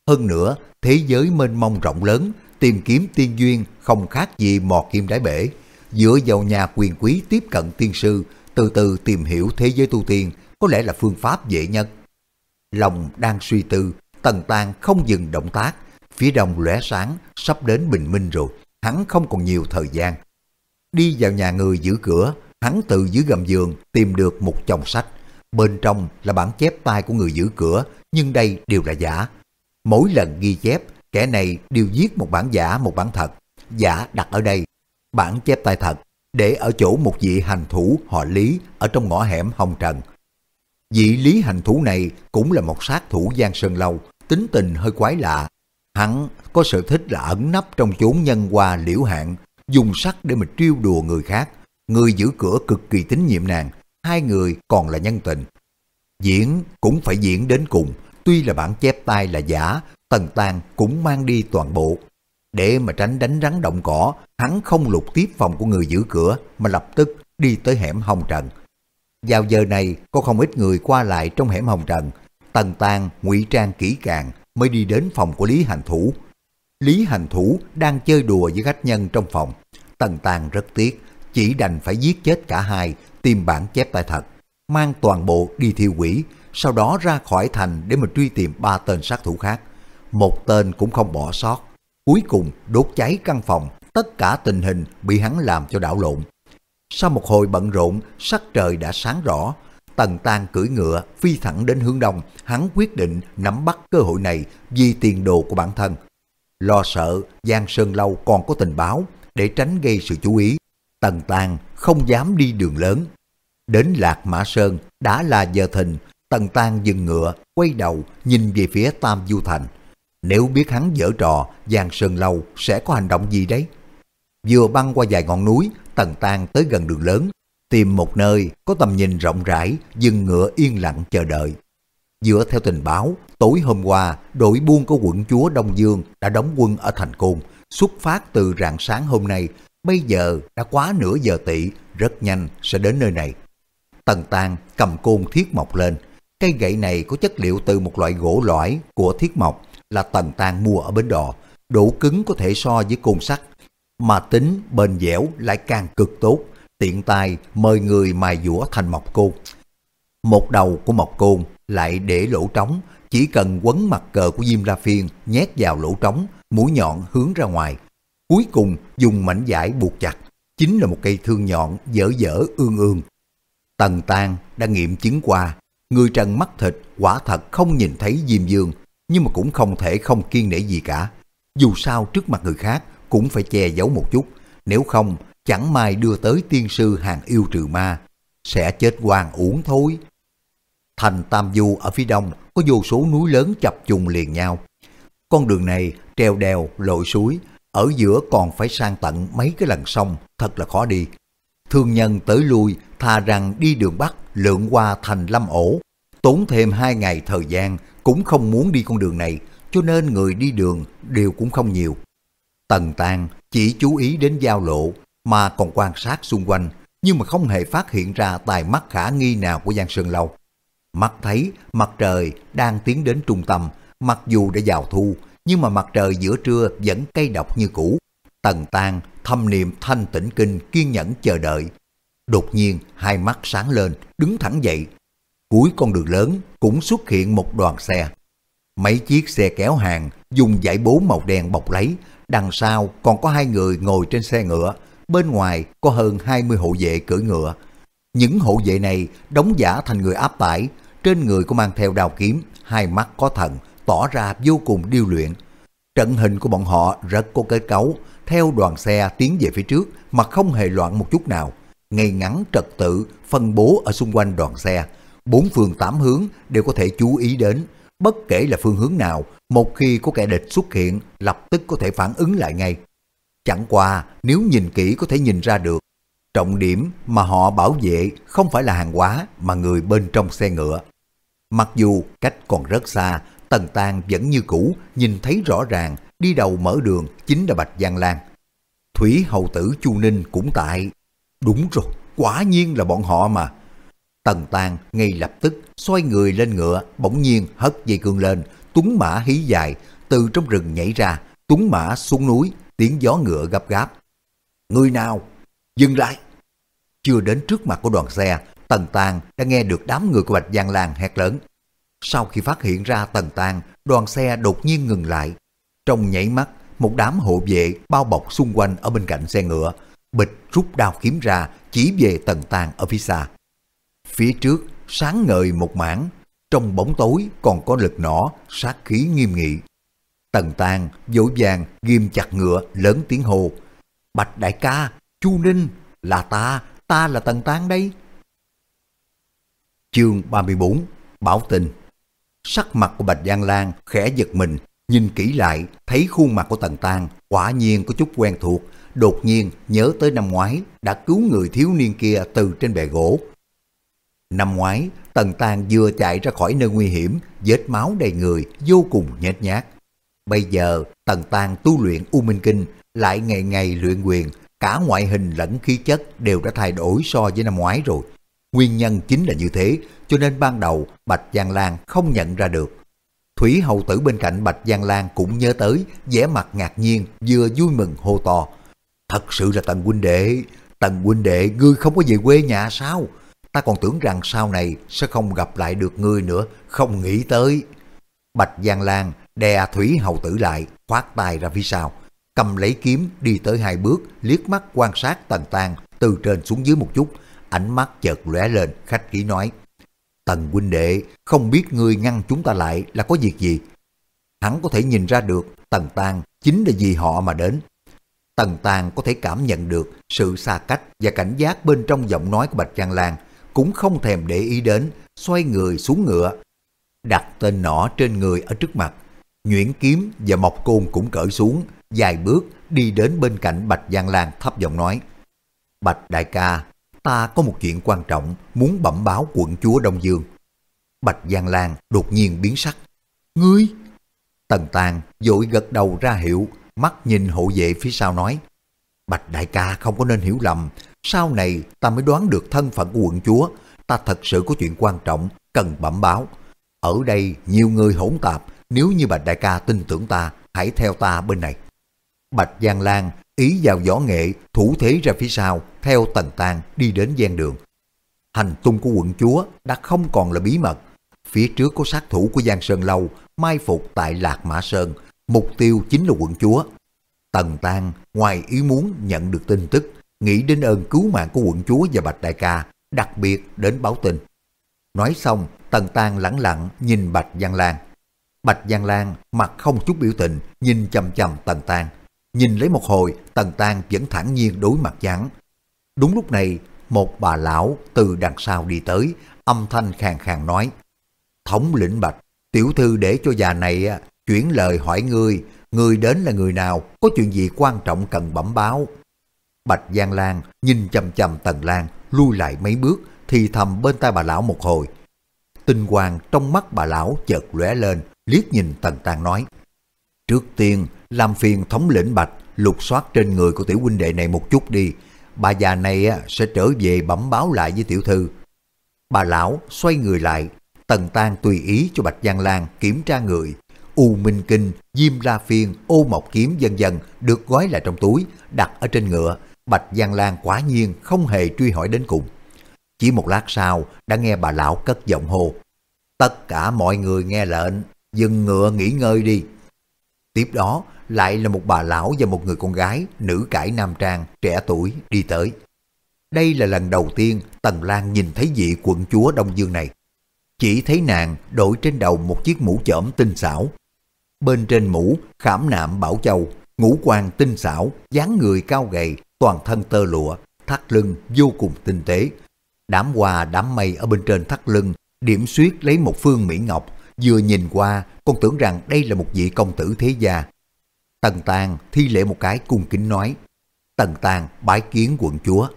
Hơn nữa, thế giới mênh mông rộng lớn, tìm kiếm tiên duyên không khác gì mò kim đáy bể. Dựa vào nhà quyền quý tiếp cận tiên sư, từ từ tìm hiểu thế giới tu tiên, có lẽ là phương pháp dễ nhất. Lòng đang suy tư, tần tan không dừng động tác, phía đông lóe sáng, sắp đến bình minh rồi, hắn không còn nhiều thời gian. Đi vào nhà người giữ cửa, hắn từ dưới gầm giường tìm được một chồng sách. Bên trong là bản chép tay của người giữ cửa, nhưng đây đều là giả. Mỗi lần ghi chép, kẻ này đều viết một bản giả một bản thật. Giả đặt ở đây, bản chép tay thật, để ở chỗ một vị hành thủ họ Lý ở trong ngõ hẻm Hồng Trần. Vị Lý hành thủ này cũng là một sát thủ Giang Sơn Lâu, tính tình hơi quái lạ. Hắn có sở thích là ẩn nấp trong chốn nhân hoa liễu hạn, dùng sắt để mà trêu đùa người khác. Người giữ cửa cực kỳ tín nhiệm nàng, hai người còn là nhân tình. Diễn cũng phải diễn đến cùng, tuy là bản chép tay là giả, Tần Tàng cũng mang đi toàn bộ. Để mà tránh đánh rắn động cỏ, hắn không lục tiếp phòng của người giữ cửa mà lập tức đi tới hẻm Hồng Trần. Vào giờ này có không ít người qua lại trong hẻm Hồng Trần. Tần Tàng ngụy trang kỹ càng mới đi đến phòng của Lý Hành Thủ. Lý Hành Thủ đang chơi đùa với khách nhân trong phòng. Tần Tàng rất tiếc, chỉ đành phải giết chết cả hai, tìm bản chép tay thật, mang toàn bộ đi thiêu quỷ, sau đó ra khỏi thành để mà truy tìm ba tên sát thủ khác. Một tên cũng không bỏ sót. Cuối cùng đốt cháy căn phòng, tất cả tình hình bị hắn làm cho đảo lộn. Sau một hồi bận rộn, sắc trời đã sáng rõ. Tần Tan cưỡi ngựa, phi thẳng đến hướng đông, hắn quyết định nắm bắt cơ hội này vì tiền đồ của bản thân. Lo sợ Giang Sơn Lâu còn có tình báo để tránh gây sự chú ý. Tần Tan không dám đi đường lớn. Đến Lạc Mã Sơn đã là giờ thình, Tần Tan dừng ngựa, quay đầu nhìn về phía Tam Du Thành. Nếu biết hắn dở trò, Giang Sơn Lâu sẽ có hành động gì đấy? Vừa băng qua vài ngọn núi, Tần Tan tới gần đường lớn, tìm một nơi có tầm nhìn rộng rãi, dừng ngựa yên lặng chờ đợi. Dựa theo tình báo, tối hôm qua, đội buôn của quận chúa Đông Dương đã đóng quân ở thành Côn, xuất phát từ rạng sáng hôm nay, bây giờ đã quá nửa giờ tỷ, rất nhanh sẽ đến nơi này. Tần Tan cầm côn thiết mộc lên, cây gậy này có chất liệu từ một loại gỗ lõi của thiết mộc là Tần tàng mua ở bến đò, đủ cứng có thể so với côn sắt, mà tính bền dẻo lại càng cực tốt, tiện tay mời người mài dũa thành mộc côn. Một đầu của mộc côn lại để lỗ trống, chỉ cần quấn mặt cờ của Diêm La Phiên nhét vào lỗ trống, mũi nhọn hướng ra ngoài. Cuối cùng dùng mảnh vải buộc chặt, chính là một cây thương nhọn dở dở ương ương. Tần Tang đã nghiệm chứng qua, người trần mắt thịt quả thật không nhìn thấy Diêm Dương, nhưng mà cũng không thể không kiên nể gì cả. Dù sao trước mặt người khác cũng phải che giấu một chút, nếu không chẳng may đưa tới tiên sư hàng yêu trừ ma, sẽ chết hoàng uổng thôi. Thành Tam Du ở phía đông có vô số núi lớn chập trùng liền nhau. Con đường này treo đèo, lội suối, ở giữa còn phải sang tận mấy cái lần sông, thật là khó đi. Thương nhân tới lui, thà rằng đi đường Bắc lượn qua thành Lâm Ổ, tốn thêm hai ngày thời gian cũng không muốn đi con đường này, cho nên người đi đường đều cũng không nhiều. Tần Tàng chỉ chú ý đến giao lộ mà còn quan sát xung quanh, nhưng mà không hề phát hiện ra tài mắt khả nghi nào của Giang Sơn Lâu. Mắt thấy mặt trời đang tiến đến trung tâm, mặc dù đã vào thu, nhưng mà mặt trời giữa trưa vẫn cay độc như cũ. Tần Tàng thâm niệm thanh tĩnh kinh kiên nhẫn chờ đợi. Đột nhiên hai mắt sáng lên, đứng thẳng dậy. Cuối con đường lớn cũng xuất hiện một đoàn xe. Mấy chiếc xe kéo hàng dùng dải bố màu đen bọc lấy, đằng sau còn có hai người ngồi trên xe ngựa, bên ngoài có hơn 20 hộ vệ cưỡi ngựa. Những hộ vệ này đóng giả thành người áp tải, trên người có mang theo đào kiếm, hai mắt có thần, tỏ ra vô cùng điêu luyện. Trận hình của bọn họ rất có kết cấu, theo đoàn xe tiến về phía trước mà không hề loạn một chút nào. Ngay ngắn trật tự phân bố ở xung quanh đoàn xe, bốn phương tám hướng đều có thể chú ý đến. Bất kể là phương hướng nào, một khi có kẻ địch xuất hiện, lập tức có thể phản ứng lại ngay. Chẳng qua, nếu nhìn kỹ có thể nhìn ra được, trọng điểm mà họ bảo vệ không phải là hàng hóa mà người bên trong xe ngựa. Mặc dù cách còn rất xa, Tần tàng vẫn như cũ, nhìn thấy rõ ràng, đi đầu mở đường chính là Bạch Giang Lan. Thủy hầu tử Chu Ninh cũng tại. Đúng rồi, quả nhiên là bọn họ mà. Tần Tàng ngay lập tức xoay người lên ngựa, bỗng nhiên hất dây cương lên, tuấn mã hí dài, từ trong rừng nhảy ra, tuấn mã xuống núi, tiếng gió ngựa gấp gáp. Người nào? Dừng lại! Chưa đến trước mặt của đoàn xe, Tần Tàng đã nghe được đám người của Bạch Giang Lan hét lớn. Sau khi phát hiện ra Tần Tàng, đoàn xe đột nhiên ngừng lại. Trong nhảy mắt, một đám hộ vệ bao bọc xung quanh ở bên cạnh xe ngựa, bịch rút đao kiếm ra chỉ về Tần Tàng ở phía xa. Phía trước sáng ngời một mảng, trong bóng tối còn có lực nỏ, sát khí nghiêm nghị. Tần Tàng dỗ vàng ghim chặt ngựa lớn tiếng hô. Bạch đại ca, Chu Ninh, là ta, ta là Tần Tàng đây. Chương 34 Bảo tình Sắc mặt của Bạch Giang Lan khẽ giật mình, nhìn kỹ lại, thấy khuôn mặt của Tần tàng quả nhiên có chút quen thuộc, đột nhiên nhớ tới năm ngoái đã cứu người thiếu niên kia từ trên bè gỗ. Năm ngoái, Tần Tàng vừa chạy ra khỏi nơi nguy hiểm, vết máu đầy người, vô cùng nhét nhát. Bây giờ, Tần Tàng tu luyện U Minh Kinh, lại ngày ngày luyện quyền, cả ngoại hình lẫn khí chất đều đã thay đổi so với năm ngoái rồi. Nguyên nhân chính là như thế, cho nên ban đầu Bạch Giang Lan không nhận ra được. Thủy hầu tử bên cạnh Bạch Giang Lan cũng nhớ tới, vẻ mặt ngạc nhiên, vừa vui mừng hô to. Thật sự là Tần huynh đệ, Tần huynh đệ, ngươi không có về quê nhà sao? Ta còn tưởng rằng sau này sẽ không gặp lại được ngươi nữa, không nghĩ tới. Bạch Giang Lan đè Thủy hầu tử lại, khoát tay ra phía sau, cầm lấy kiếm đi tới hai bước, liếc mắt quan sát Tần Tàng từ trên xuống dưới một chút, ánh mắt chợt lóe lên, khách khí nói. Tần huynh đệ, không biết ngươi ngăn chúng ta lại là có việc gì? Hắn có thể nhìn ra được Tần Tàng chính là vì họ mà đến. Tần Tàng có thể cảm nhận được sự xa cách và cảnh giác bên trong giọng nói của Bạch Giang Lan, cũng không thèm để ý đến, xoay người xuống ngựa, đặt tên nỏ trên người ở trước mặt. Nhuyễn kiếm và mọc côn cũng cởi xuống, dài bước đi đến bên cạnh Bạch Giang Lan thấp giọng nói. Bạch đại ca, ta có một chuyện quan trọng muốn bẩm báo quận chúa Đông Dương. Bạch Giang Lan đột nhiên biến sắc. Ngươi? Tần Tàng vội gật đầu ra hiệu, mắt nhìn hộ vệ phía sau nói. Bạch đại ca không có nên hiểu lầm, sau này ta mới đoán được thân phận của quận chúa, ta thật sự có chuyện quan trọng, cần bẩm báo. Ở đây nhiều người hỗn tạp, nếu như Bạch đại ca tin tưởng ta, hãy theo ta bên này. Bạch Giang Lan ý vào võ nghệ, thủ thế ra phía sau, theo tần tàng đi đến gian đường. Hành tung của quận chúa đã không còn là bí mật. Phía trước có sát thủ của Giang Sơn Lâu, mai phục tại Lạc Mã Sơn, mục tiêu chính là quận chúa. Tần Tang ngoài ý muốn nhận được tin tức, nghĩ đến ơn cứu mạng của quận chúa và Bạch Đại ca, đặc biệt đến báo tin. Nói xong, Tần tàng lẳng lặng nhìn Bạch Giang Lan. Bạch Giang Lan mặt không chút biểu tình, nhìn chầm chầm Tần tàng. Nhìn lấy một hồi, Tần tàng vẫn thản nhiên đối mặt chán. Đúng lúc này, một bà lão từ đằng sau đi tới, âm thanh khàn khàn nói. Thống lĩnh Bạch, tiểu thư để cho già này à, chuyển lời hỏi ngươi, người đến là người nào, có chuyện gì quan trọng cần bẩm báo. Bạch Giang Lan nhìn chầm chầm Tần Lan, lui lại mấy bước, thì thầm bên tai bà lão một hồi. Tinh quang trong mắt bà lão chợt lóe lên, liếc nhìn Tần Tàng nói. Trước tiên, làm phiền thống lĩnh Bạch lục soát trên người của tiểu huynh đệ này một chút đi. Bà già này sẽ trở về bẩm báo lại với tiểu thư. Bà lão xoay người lại, Tần Tàng tùy ý cho Bạch Giang Lan kiểm tra người. U Minh Kinh, Diêm La Phiên, Ô Mộc Kiếm dần dần được gói lại trong túi, đặt ở trên ngựa. Bạch Giang Lan quả nhiên không hề truy hỏi đến cùng. Chỉ một lát sau, đã nghe bà lão cất giọng hô. Tất cả mọi người nghe lệnh, dừng ngựa nghỉ ngơi đi. Tiếp đó, lại là một bà lão và một người con gái, nữ cải nam trang, trẻ tuổi, đi tới. Đây là lần đầu tiên Tần Lan nhìn thấy vị quận chúa Đông Dương này. Chỉ thấy nàng đội trên đầu một chiếc mũ chởm tinh xảo. Bên trên mũ khảm nạm bảo châu, ngũ quan tinh xảo, dáng người cao gầy, toàn thân tơ lụa, thắt lưng vô cùng tinh tế. Đám hoa đám mây ở bên trên thắt lưng, điểm suyết lấy một phương mỹ ngọc, vừa nhìn qua con tưởng rằng đây là một vị công tử thế gia. Tần Tàng thi lễ một cái cung kính nói, Tần Tàng bái kiến quận chúa.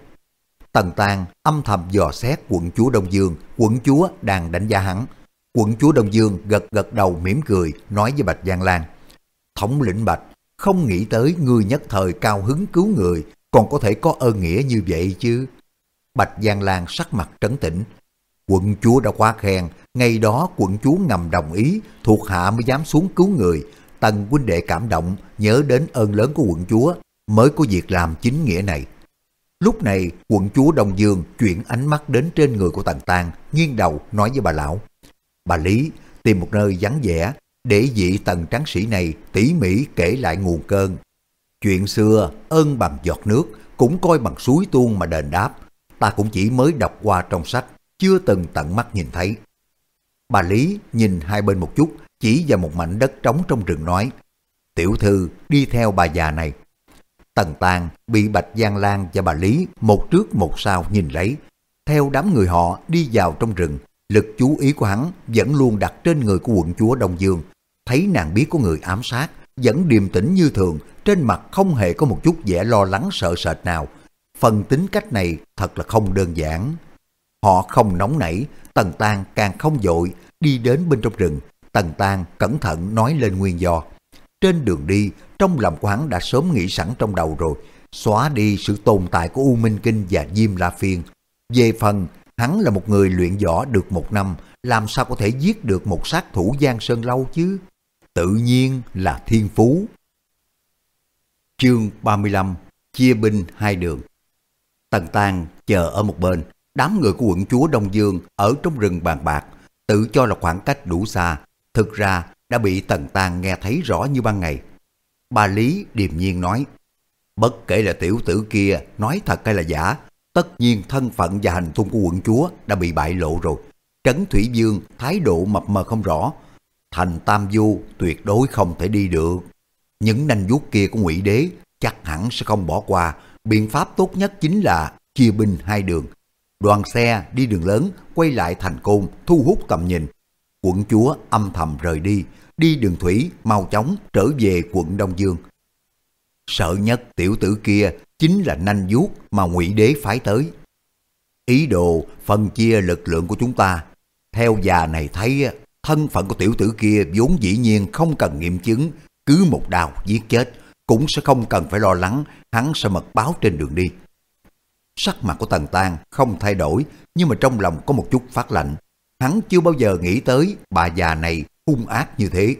Tần Tàng âm thầm dò xét quận chúa Đông Dương, quận chúa đang đánh giá hắn. Quận chúa Đông Dương gật gật đầu mỉm cười, nói với Bạch Giang Lan. Thống lĩnh Bạch, không nghĩ tới ngươi nhất thời cao hứng cứu người, còn có thể có ơn nghĩa như vậy chứ. Bạch Giang Lan sắc mặt trấn tĩnh. Quận chúa đã quá khen, ngay đó quận chúa ngầm đồng ý, thuộc hạ mới dám xuống cứu người. Tần huynh đệ cảm động, nhớ đến ơn lớn của quận chúa, mới có việc làm chính nghĩa này. Lúc này, quận chúa Đông Dương chuyển ánh mắt đến trên người của Tần tàng nghiêng đầu nói với bà lão. Bà Lý, tìm một nơi vắng vẻ, để vị tần tráng sĩ này tỉ mỉ kể lại nguồn cơn. Chuyện xưa, ơn bằng giọt nước, cũng coi bằng suối tuôn mà đền đáp. Ta cũng chỉ mới đọc qua trong sách, chưa từng tận mắt nhìn thấy. Bà Lý nhìn hai bên một chút, chỉ vào một mảnh đất trống trong rừng nói, tiểu thư đi theo bà già này. Tần Tàng bị Bạch Giang Lan và bà Lý một trước một sau nhìn lấy. Theo đám người họ đi vào trong rừng, lực chú ý của hắn vẫn luôn đặt trên người của quận chúa Đông Dương. Thấy nàng biết có người ám sát, vẫn điềm tĩnh như thường, trên mặt không hề có một chút vẻ lo lắng sợ sệt nào. Phần tính cách này thật là không đơn giản. Họ không nóng nảy, Tần Tang càng không dội, đi đến bên trong rừng. Tần Tang cẩn thận nói lên nguyên do. Trên đường đi, trong lòng của hắn đã sớm nghĩ sẵn trong đầu rồi, xóa đi sự tồn tại của U Minh Kinh và Diêm La Phiên. Về phần, hắn là một người luyện võ được một năm, làm sao có thể giết được một sát thủ Giang Sơn Lâu chứ? Tự nhiên là thiên phú. Chương 35 Chia binh hai đường Tần Tang chờ ở một bên, đám người của quận chúa Đông Dương ở trong rừng bàn bạc, tự cho là khoảng cách đủ xa, thực ra đã bị Tần Tang nghe thấy rõ như ban ngày. Bà Lý điềm nhiên nói, bất kể là tiểu tử kia nói thật hay là giả, tất nhiên thân phận và hành tung của quận chúa đã bị bại lộ rồi. Trấn Thủy Dương thái độ mập mờ không rõ, thành Tam Du tuyệt đối không thể đi được. Những nanh vuốt kia của ngụy đế chắc hẳn sẽ không bỏ qua, biện pháp tốt nhất chính là chia binh hai đường. Đoàn xe đi đường lớn, quay lại thành côn, thu hút tầm nhìn. Quận chúa âm thầm rời đi, đi đường thủy, mau chóng trở về quận Đông Dương. Sợ nhất tiểu tử kia chính là nanh vuốt mà ngụy đế phái tới. Ý đồ phân chia lực lượng của chúng ta. Theo già này thấy, thân phận của tiểu tử kia vốn dĩ nhiên không cần nghiệm chứng, cứ một đào giết chết, cũng sẽ không cần phải lo lắng hắn sẽ mật báo trên đường đi. Sắc mặt của Tần Tang không thay đổi, nhưng mà trong lòng có một chút phát lạnh. Hắn chưa bao giờ nghĩ tới bà già này hung ác như thế.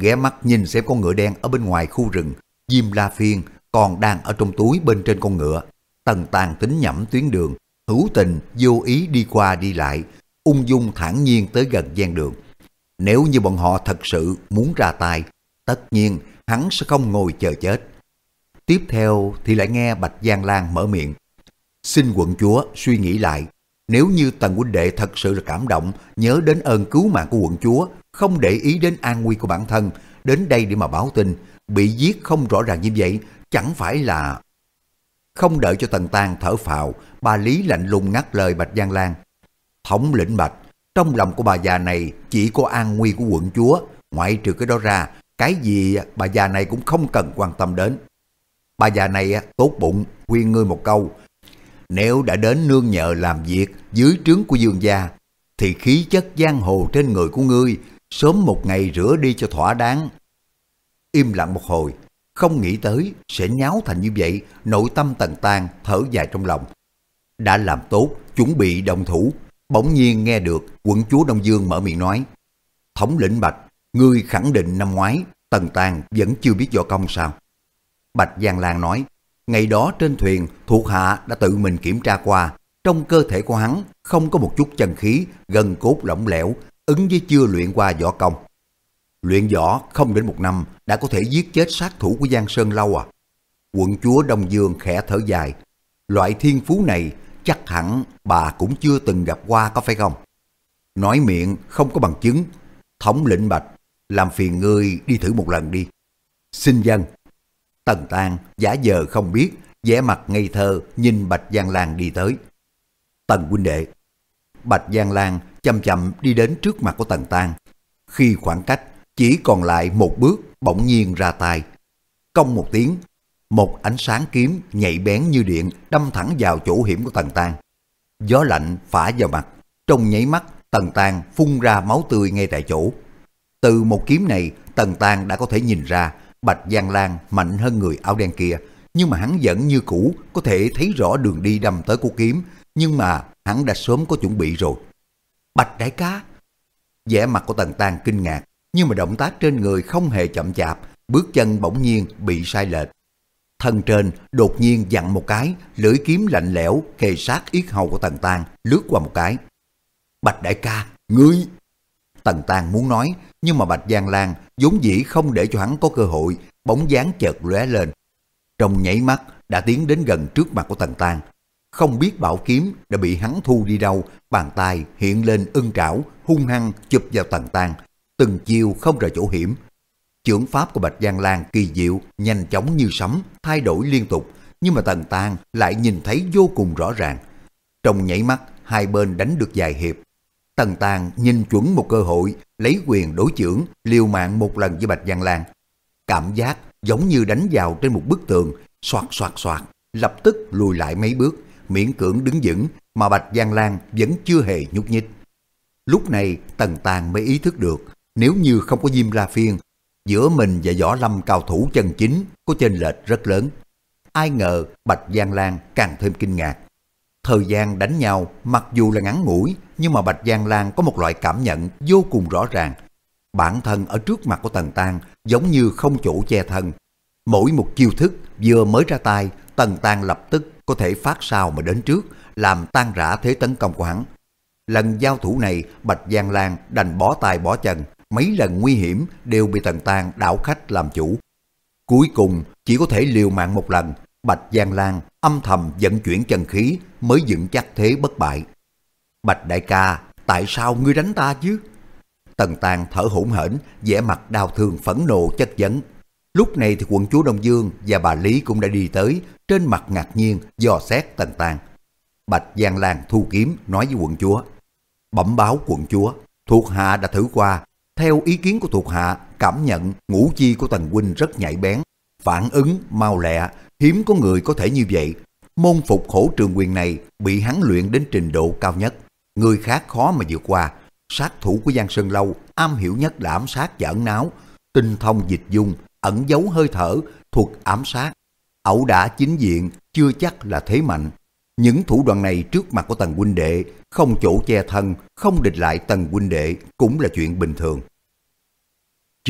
Ghé mắt nhìn xem con ngựa đen ở bên ngoài khu rừng, Diêm La Phiên còn đang ở trong túi bên trên con ngựa. Tần Tàng tính nhẩm tuyến đường, hữu tình vô ý đi qua đi lại, ung dung thản nhiên tới gần gian đường. Nếu như bọn họ thật sự muốn ra tay, tất nhiên hắn sẽ không ngồi chờ chết. Tiếp theo thì lại nghe Bạch Giang Lan mở miệng. Xin quận chúa suy nghĩ lại, Nếu như tần huynh đệ thật sự là cảm động, nhớ đến ơn cứu mạng của quận chúa, không để ý đến an nguy của bản thân, đến đây để mà báo tin, bị giết không rõ ràng như vậy, chẳng phải là... Không đợi cho Tần Tang thở phào, bà Lý lạnh lùng ngắt lời Bạch Giang Lan. Thống lĩnh Bạch, trong lòng của bà già này chỉ có an nguy của quận chúa, ngoại trừ cái đó ra, cái gì bà già này cũng không cần quan tâm đến. Bà già này tốt bụng, khuyên ngươi một câu, nếu đã đến nương nhờ làm việc dưới trướng của dương gia, thì khí chất giang hồ trên người của ngươi sớm một ngày rửa đi cho thỏa đáng. Im lặng một hồi, không nghĩ tới sẽ nháo thành như vậy, nội tâm tần tan thở dài trong lòng. Đã làm tốt, chuẩn bị đồng thủ, bỗng nhiên nghe được quận chúa Đông Dương mở miệng nói. Thống lĩnh Bạch, ngươi khẳng định năm ngoái, tần tàng vẫn chưa biết võ công sao? Bạch Giang Lan nói, ngày đó trên thuyền thuộc hạ đã tự mình kiểm tra qua, trong cơ thể của hắn không có một chút chân khí, gần cốt lỏng lẻo, ứng với chưa luyện qua võ công. Luyện võ không đến một năm đã có thể giết chết sát thủ của Giang Sơn Lâu à? Quận chúa Đông Dương khẽ thở dài. Loại thiên phú này chắc hẳn bà cũng chưa từng gặp qua có phải không? Nói miệng không có bằng chứng. Thống lĩnh bạch, làm phiền ngươi đi thử một lần đi. Xin dân. Tần Tàng giả giờ không biết, vẻ mặt ngây thơ nhìn Bạch Giang Lan đi tới. Tần huynh đệ. Bạch Giang Lan chậm chậm đi đến trước mặt của Tần Tàng, Khi khoảng cách chỉ còn lại một bước bỗng nhiên ra tay. Công một tiếng, một ánh sáng kiếm nhạy bén như điện đâm thẳng vào chỗ hiểm của Tần tàng Gió lạnh phả vào mặt, trong nháy mắt Tần tàng phun ra máu tươi ngay tại chỗ. Từ một kiếm này, Tần tàng đã có thể nhìn ra Bạch Giang Lan mạnh hơn người áo đen kia, nhưng mà hắn vẫn như cũ có thể thấy rõ đường đi đâm tới của kiếm, nhưng mà hắn đã sớm có chuẩn bị rồi. Bạch đại ca! vẻ mặt của Tần tàng kinh ngạc, nhưng mà động tác trên người không hề chậm chạp, bước chân bỗng nhiên bị sai lệch. Thân trên đột nhiên dặn một cái, lưỡi kiếm lạnh lẽo kề sát yết hầu của Tần tàng lướt qua một cái. Bạch đại ca, ngươi! Tần tàng muốn nói, nhưng mà Bạch Giang Lan vốn dĩ không để cho hắn có cơ hội, bóng dáng chợt lóe lên. Trong nhảy mắt đã tiến đến gần trước mặt của Tần tàng Không biết bảo kiếm đã bị hắn thu đi đâu, bàn tay hiện lên ưng trảo, hung hăng chụp vào Tần tàng từng chiều không rời chỗ hiểm. Chưởng pháp của Bạch Giang Lan kỳ diệu, nhanh chóng như sấm, thay đổi liên tục, nhưng mà Tần tàng lại nhìn thấy vô cùng rõ ràng. Trong nhảy mắt, hai bên đánh được dài hiệp. Tần tàng nhìn chuẩn một cơ hội, lấy quyền đối chưởng, liều mạng một lần với Bạch Giang Lan. Cảm giác giống như đánh vào trên một bức tường, soạt soạt soạt, lập tức lùi lại mấy bước, miễn cưỡng đứng vững, mà Bạch Giang Lan vẫn chưa hề nhúc nhích. Lúc này Tần tàng mới ý thức được, nếu như không có Diêm La Phiên, giữa mình và Võ Lâm cao thủ chân chính có chênh lệch rất lớn. Ai ngờ Bạch Giang Lan càng thêm kinh ngạc. Thời gian đánh nhau mặc dù là ngắn ngủi nhưng mà Bạch Giang Lan có một loại cảm nhận vô cùng rõ ràng. Bản thân ở trước mặt của Tần Tăng giống như không chỗ che thân. Mỗi một chiêu thức vừa mới ra tay, Tần Tăng lập tức có thể phát sao mà đến trước, làm tan rã thế tấn công của hắn. Lần giao thủ này, Bạch Giang Lan đành bó tay bó chân, mấy lần nguy hiểm đều bị Tần Tàng đảo khách làm chủ. Cuối cùng chỉ có thể liều mạng một lần, Bạch Giang Lan âm thầm vận chuyển chân khí mới dựng chắc thế bất bại. Bạch đại ca, tại sao ngươi đánh ta chứ? Tần Tàng thở hổn hển, vẻ mặt đau thương phẫn nộ chất vấn. Lúc này thì quận chúa Đông Dương và bà Lý cũng đã đi tới, trên mặt ngạc nhiên dò xét Tần Tàng. Bạch Giang Lan thu kiếm nói với quận chúa. Bẩm báo quận chúa, thuộc hạ đã thử qua. Theo ý kiến của thuộc hạ, cảm nhận ngũ chi của Tần Huynh rất nhạy bén, phản ứng mau lẹ, hiếm có người có thể như vậy. Môn phục khổ trường quyền này bị hắn luyện đến trình độ cao nhất người khác khó mà vượt qua. Sát thủ của Giang Sơn Lâu am hiểu nhất là ám sát và ẩn náo, tinh thông dịch dung, ẩn giấu hơi thở, thuật ám sát. Ẩu đả chính diện chưa chắc là thế mạnh. Những thủ đoạn này trước mặt của tần huynh đệ, không chỗ che thân, không địch lại tần huynh đệ cũng là chuyện bình thường.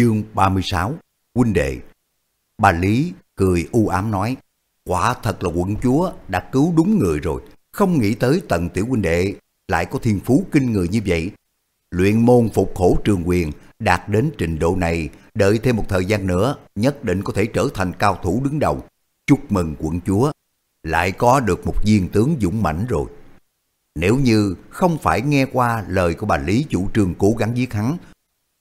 Chương 36 Huynh đệ Bà Lý cười u ám nói, quả thật là quận chúa đã cứu đúng người rồi, không nghĩ tới tần tiểu huynh đệ lại có thiên phú kinh người như vậy. Luyện môn phục khổ trường quyền đạt đến trình độ này, đợi thêm một thời gian nữa, nhất định có thể trở thành cao thủ đứng đầu. Chúc mừng quận chúa, lại có được một viên tướng dũng mãnh rồi. Nếu như không phải nghe qua lời của bà Lý chủ trương cố gắng giết hắn,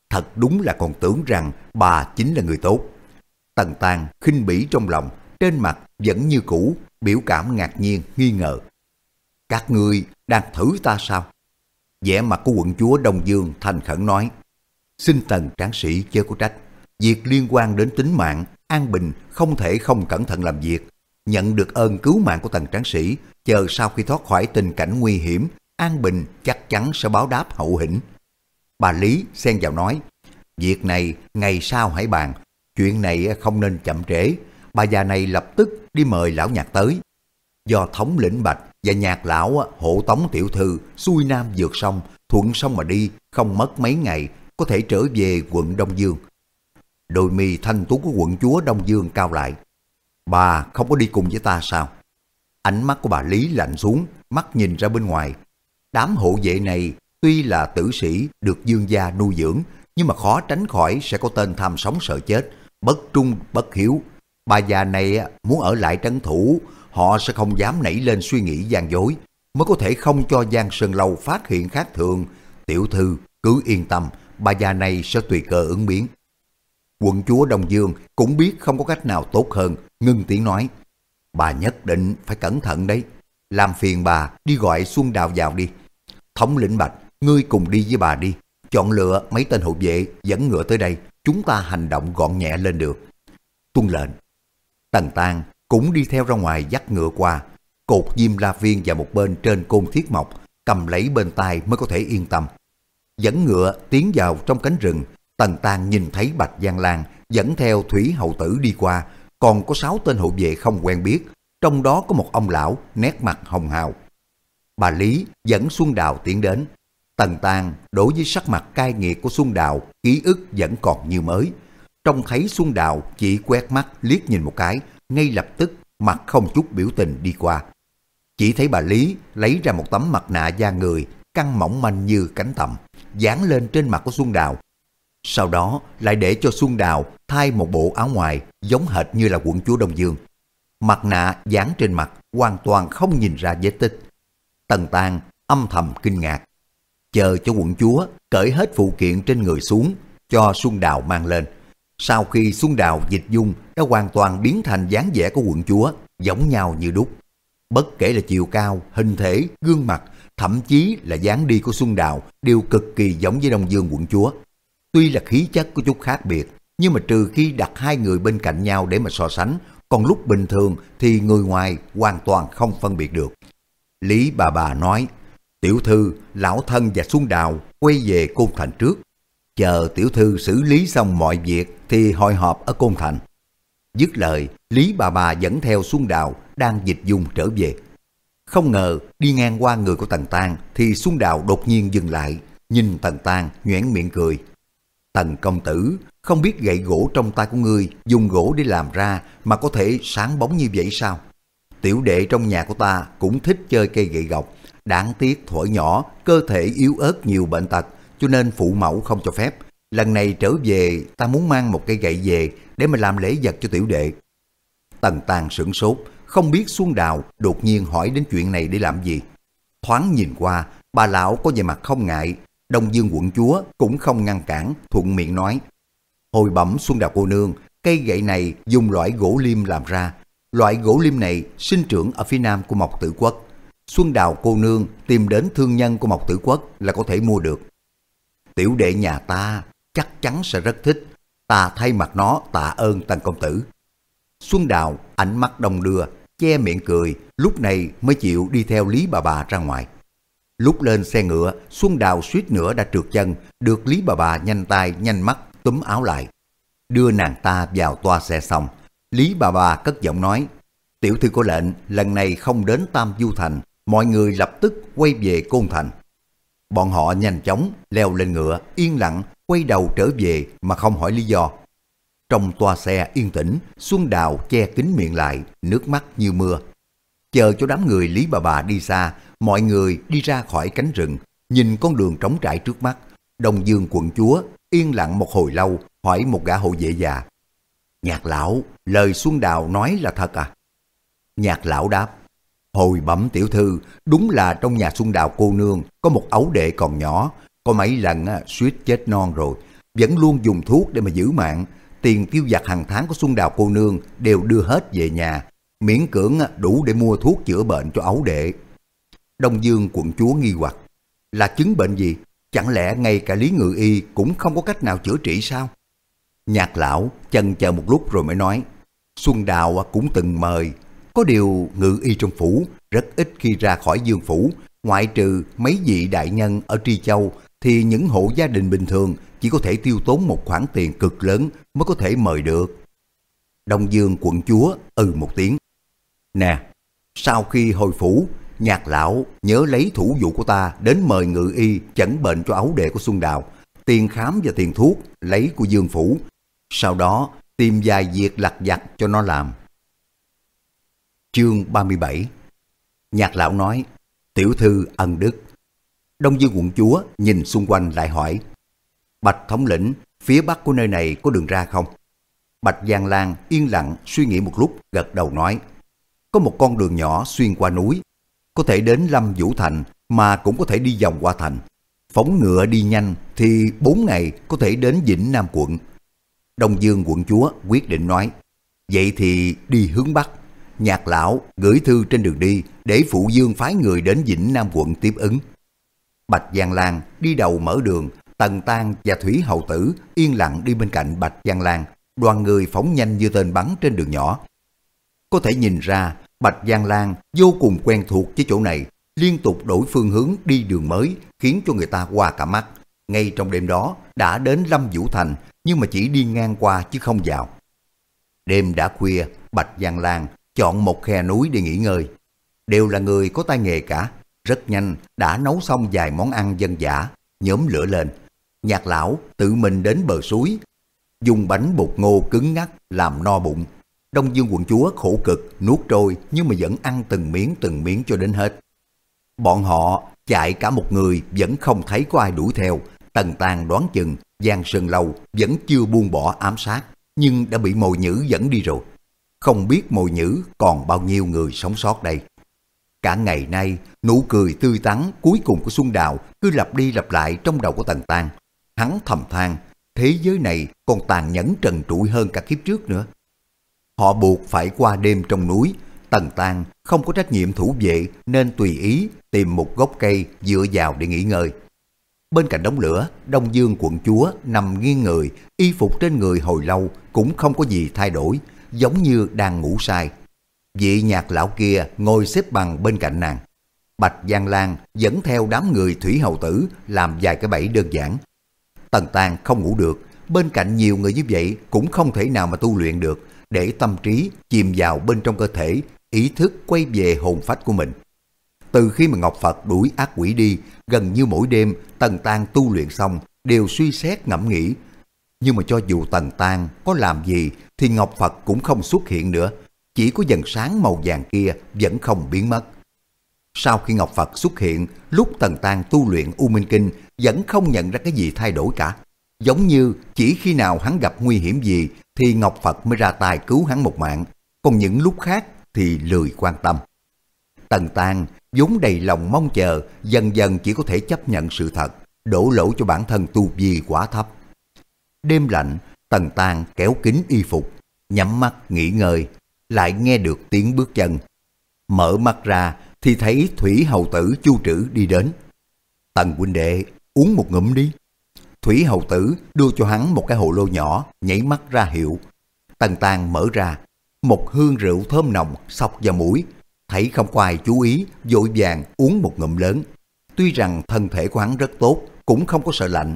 thật đúng là còn tưởng rằng bà chính là người tốt. Tần Tàng khinh bỉ trong lòng, trên mặt vẫn như cũ, biểu cảm ngạc nhiên, nghi ngờ. Các ngươi đang thử ta sao? vẻ mặt của quận chúa Đông Dương thành khẩn nói, xin tần tráng sĩ chớ có trách, việc liên quan đến tính mạng, an bình không thể không cẩn thận làm việc. Nhận được ơn cứu mạng của tần tráng sĩ, chờ sau khi thoát khỏi tình cảnh nguy hiểm, an bình chắc chắn sẽ báo đáp hậu hĩnh. Bà Lý xen vào nói, việc này ngày sau hãy bàn, chuyện này không nên chậm trễ. Bà già này lập tức đi mời lão nhạc tới. Do thống lĩnh Bạch và nhạc lão hộ tống tiểu thư xuôi nam vượt sông, thuận sông mà đi, không mất mấy ngày, có thể trở về quận Đông Dương. Đôi mì thanh tú của quận chúa Đông Dương cao lại. Bà không có đi cùng với ta sao? Ánh mắt của bà Lý lạnh xuống, mắt nhìn ra bên ngoài. Đám hộ vệ này tuy là tử sĩ được dương gia nuôi dưỡng, nhưng mà khó tránh khỏi sẽ có tên tham sống sợ chết, bất trung bất hiếu. Bà già này muốn ở lại trấn thủ, họ sẽ không dám nảy lên suy nghĩ gian dối, mới có thể không cho Giang Sơn Lâu phát hiện khác thường. Tiểu thư, cứ yên tâm, bà già này sẽ tùy cơ ứng biến. Quận chúa Đông Dương cũng biết không có cách nào tốt hơn, ngưng tiếng nói. Bà nhất định phải cẩn thận đấy. Làm phiền bà đi gọi Xuân Đào vào đi. Thống lĩnh Bạch, ngươi cùng đi với bà đi. Chọn lựa mấy tên hộ vệ dẫn ngựa tới đây. Chúng ta hành động gọn nhẹ lên được. Tuân lệnh. Tần Tàng cũng đi theo ra ngoài dắt ngựa qua. Cột diêm la viên và một bên trên côn thiết mộc, cầm lấy bên tay mới có thể yên tâm. Dẫn ngựa tiến vào trong cánh rừng, Tần Tàng nhìn thấy Bạch Giang Lan dẫn theo Thủy Hậu Tử đi qua, còn có sáu tên hộ vệ không quen biết, trong đó có một ông lão nét mặt hồng hào. Bà Lý dẫn Xuân Đào tiến đến. Tần Tàng đối với sắc mặt cai nghiệt của Xuân Đào, ký ức vẫn còn như mới. trong thấy Xuân Đào chỉ quét mắt liếc nhìn một cái, ngay lập tức mặt không chút biểu tình đi qua. Chỉ thấy bà Lý lấy ra một tấm mặt nạ da người, căng mỏng manh như cánh tầm, dán lên trên mặt của Xuân Đào. Sau đó lại để cho Xuân Đào thay một bộ áo ngoài giống hệt như là quận chúa Đông Dương. Mặt nạ dán trên mặt hoàn toàn không nhìn ra vết tích. Tần Tàng âm thầm kinh ngạc. Chờ cho quận chúa cởi hết phụ kiện trên người xuống cho Xuân Đào mang lên. Sau khi Xuân Đào dịch dung đã hoàn toàn biến thành dáng vẻ của quận chúa, giống nhau như đúc. Bất kể là chiều cao, hình thể, gương mặt, thậm chí là dáng đi của Xuân Đào đều cực kỳ giống với Đông Dương quận chúa. Tuy là khí chất có chút khác biệt, nhưng mà trừ khi đặt hai người bên cạnh nhau để mà so sánh, còn lúc bình thường thì người ngoài hoàn toàn không phân biệt được. Lý bà bà nói, tiểu thư, lão thân và Xuân Đào quay về Côn Thành trước. Chờ tiểu thư xử lý xong mọi việc thì hội họp ở Côn Thành. Dứt lời, Lý bà bà dẫn theo Xuân Đào đang dịch dung trở về. Không ngờ đi ngang qua người của Tần Tang thì Xuân Đào đột nhiên dừng lại, nhìn Tần Tang nhoẻn miệng cười. Tần công tử, không biết gậy gỗ trong tay của ngươi dùng gỗ để làm ra mà có thể sáng bóng như vậy sao? Tiểu đệ trong nhà của ta cũng thích chơi cây gậy gộc, đáng tiếc thổi nhỏ, cơ thể yếu ớt nhiều bệnh tật, cho nên phụ mẫu không cho phép. Lần này trở về ta muốn mang một cây gậy về để mà làm lễ vật cho tiểu đệ. Tần tàn sửng sốt, không biết Xuân Đào đột nhiên hỏi đến chuyện này để làm gì. Thoáng nhìn qua, bà lão có vẻ mặt không ngại, Đông Dương quận chúa cũng không ngăn cản, thuận miệng nói. Hồi bẩm Xuân Đào cô nương, cây gậy này dùng loại gỗ liêm làm ra. Loại gỗ liêm này sinh trưởng ở phía nam của Mộc Tử Quốc. Xuân Đào cô nương tìm đến thương nhân của Mộc Tử Quốc là có thể mua được. Tiểu đệ nhà ta chắc chắn sẽ rất thích. Ta thay mặt nó tạ ơn Tần Công Tử. Xuân Đào ánh mắt đồng đưa, che miệng cười, lúc này mới chịu đi theo Lý bà bà ra ngoài. Lúc lên xe ngựa, Xuân Đào suýt nữa đã trượt chân, được Lý bà bà nhanh tay nhanh mắt túm áo lại. Đưa nàng ta vào toa xe xong, Lý bà bà cất giọng nói, tiểu thư có lệnh lần này không đến Tam Du Thành, mọi người lập tức quay về Côn Thành. Bọn họ nhanh chóng leo lên ngựa, yên lặng, quay đầu trở về mà không hỏi lý do. Trong toa xe yên tĩnh, Xuân Đào che kín miệng lại, nước mắt như mưa. Chờ cho đám người Lý bà bà đi xa, mọi người đi ra khỏi cánh rừng, nhìn con đường trống trải trước mắt. đồng Dương quận chúa yên lặng một hồi lâu, hỏi một gã hộ vệ già. Nhạc lão, lời Xuân Đào nói là thật à? Nhạc lão đáp, Hồi bẩm tiểu thư, đúng là trong nhà Xuân Đào cô nương có một ấu đệ còn nhỏ, có mấy lần suýt chết non rồi, vẫn luôn dùng thuốc để mà giữ mạng. Tiền tiêu vặt hàng tháng của Xuân Đào cô nương đều đưa hết về nhà, miễn cưỡng đủ để mua thuốc chữa bệnh cho ấu đệ. Đông Dương quận chúa nghi hoặc, là chứng bệnh gì? Chẳng lẽ ngay cả Lý Ngự Y cũng không có cách nào chữa trị sao? Nhạc lão chần chờ một lúc rồi mới nói, Xuân Đào cũng từng mời, có điều ngự y trong phủ rất ít khi ra khỏi dương phủ, ngoại trừ mấy vị đại nhân ở Tri Châu thì những hộ gia đình bình thường chỉ có thể tiêu tốn một khoản tiền cực lớn mới có thể mời được. Đông Dương quận chúa ừ một tiếng. Nè, sau khi hồi phủ, nhạc lão nhớ lấy thủ vụ của ta đến mời ngự y chẩn bệnh cho ấu đệ của Xuân Đào, tiền khám và tiền thuốc lấy của Dương Phủ. Sau đó tìm vài việc lặt vặt cho nó làm. Chương 37 Nhạc lão nói, tiểu thư ân đức. Đông Dương quận chúa nhìn xung quanh lại hỏi, Bạch thống lĩnh, phía bắc của nơi này có đường ra không? Bạch Giang Lan yên lặng suy nghĩ một lúc gật đầu nói, có một con đường nhỏ xuyên qua núi, có thể đến Lâm Vũ Thành mà cũng có thể đi vòng qua thành. Phóng ngựa đi nhanh thì 4 ngày có thể đến Vĩnh Nam quận. Đông Dương quận chúa quyết định nói, vậy thì đi hướng Bắc. Nhạc lão gửi thư trên đường đi để phụ dương phái người đến Vĩnh Nam quận tiếp ứng. Bạch Giang Lan đi đầu mở đường, Tần Tan và Thủy Hậu Tử yên lặng đi bên cạnh Bạch Giang Lan, đoàn người phóng nhanh như tên bắn trên đường nhỏ. Có thể nhìn ra Bạch Giang Lan vô cùng quen thuộc với chỗ này, liên tục đổi phương hướng đi đường mới khiến cho người ta qua cả mắt. Ngay trong đêm đó đã đến Lâm Vũ Thành nhưng mà chỉ đi ngang qua chứ không vào. Đêm đã khuya, Bạch Giang Lan chọn một khe núi để nghỉ ngơi. Đều là người có tay nghề cả, rất nhanh đã nấu xong vài món ăn dân dã, nhóm lửa lên. Nhạc lão tự mình đến bờ suối, dùng bánh bột ngô cứng ngắc làm no bụng. Đông Dương quận chúa khổ cực, nuốt trôi nhưng mà vẫn ăn từng miếng từng miếng cho đến hết. Bọn họ chạy cả một người vẫn không thấy có ai đuổi theo. Tần tàn đoán chừng Giang Sơn Lâu vẫn chưa buông bỏ ám sát, nhưng đã bị mồi nhữ dẫn đi rồi. Không biết mồi nhữ còn bao nhiêu người sống sót đây. Cả ngày nay, nụ cười tươi tắn cuối cùng của Xuân Đào cứ lặp đi lặp lại trong đầu của Tần Tan. Hắn thầm than, thế giới này còn tàn nhẫn trần trụi hơn cả kiếp trước nữa. Họ buộc phải qua đêm trong núi, Tần Tan không có trách nhiệm thủ vệ nên tùy ý tìm một gốc cây dựa vào để nghỉ ngơi. Bên cạnh đống lửa, Đông Dương quận chúa nằm nghiêng người, y phục trên người hồi lâu cũng không có gì thay đổi, giống như đang ngủ say. Vị nhạc lão kia ngồi xếp bằng bên cạnh nàng. Bạch Giang Lan dẫn theo đám người thủy hầu tử làm vài cái bẫy đơn giản. Tần Tàng không ngủ được, bên cạnh nhiều người như vậy cũng không thể nào mà tu luyện được, để tâm trí chìm vào bên trong cơ thể, ý thức quay về hồn phách của mình. Từ khi mà Ngọc Phật đuổi ác quỷ đi, gần như mỗi đêm Tần Tàng tu luyện xong đều suy xét ngẫm nghĩ. Nhưng mà cho dù Tần Tan có làm gì thì Ngọc Phật cũng không xuất hiện nữa, chỉ có dần sáng màu vàng kia vẫn không biến mất. Sau khi Ngọc Phật xuất hiện, lúc Tần Tan tu luyện U Minh Kinh vẫn không nhận ra cái gì thay đổi cả. Giống như chỉ khi nào hắn gặp nguy hiểm gì thì Ngọc Phật mới ra tay cứu hắn một mạng, còn những lúc khác thì lười quan tâm. Tần Tan vốn đầy lòng mong chờ, dần dần chỉ có thể chấp nhận sự thật, đổ lỗi cho bản thân tu vi quá thấp. Đêm lạnh, Tần Tàng kéo kín y phục, nhắm mắt nghỉ ngơi, lại nghe được tiếng bước chân. Mở mắt ra thì thấy Thủy Hầu Tử Chu Trữ đi đến. Tần huynh đệ, uống một ngụm đi. Thủy Hầu Tử đưa cho hắn một cái hồ lô nhỏ, nhảy mắt ra hiệu. Tần Tàng mở ra, một hương rượu thơm nồng sọc vào mũi, thấy không có ai chú ý, vội vàng uống một ngụm lớn. Tuy rằng thân thể của hắn rất tốt, cũng không có sợ lạnh,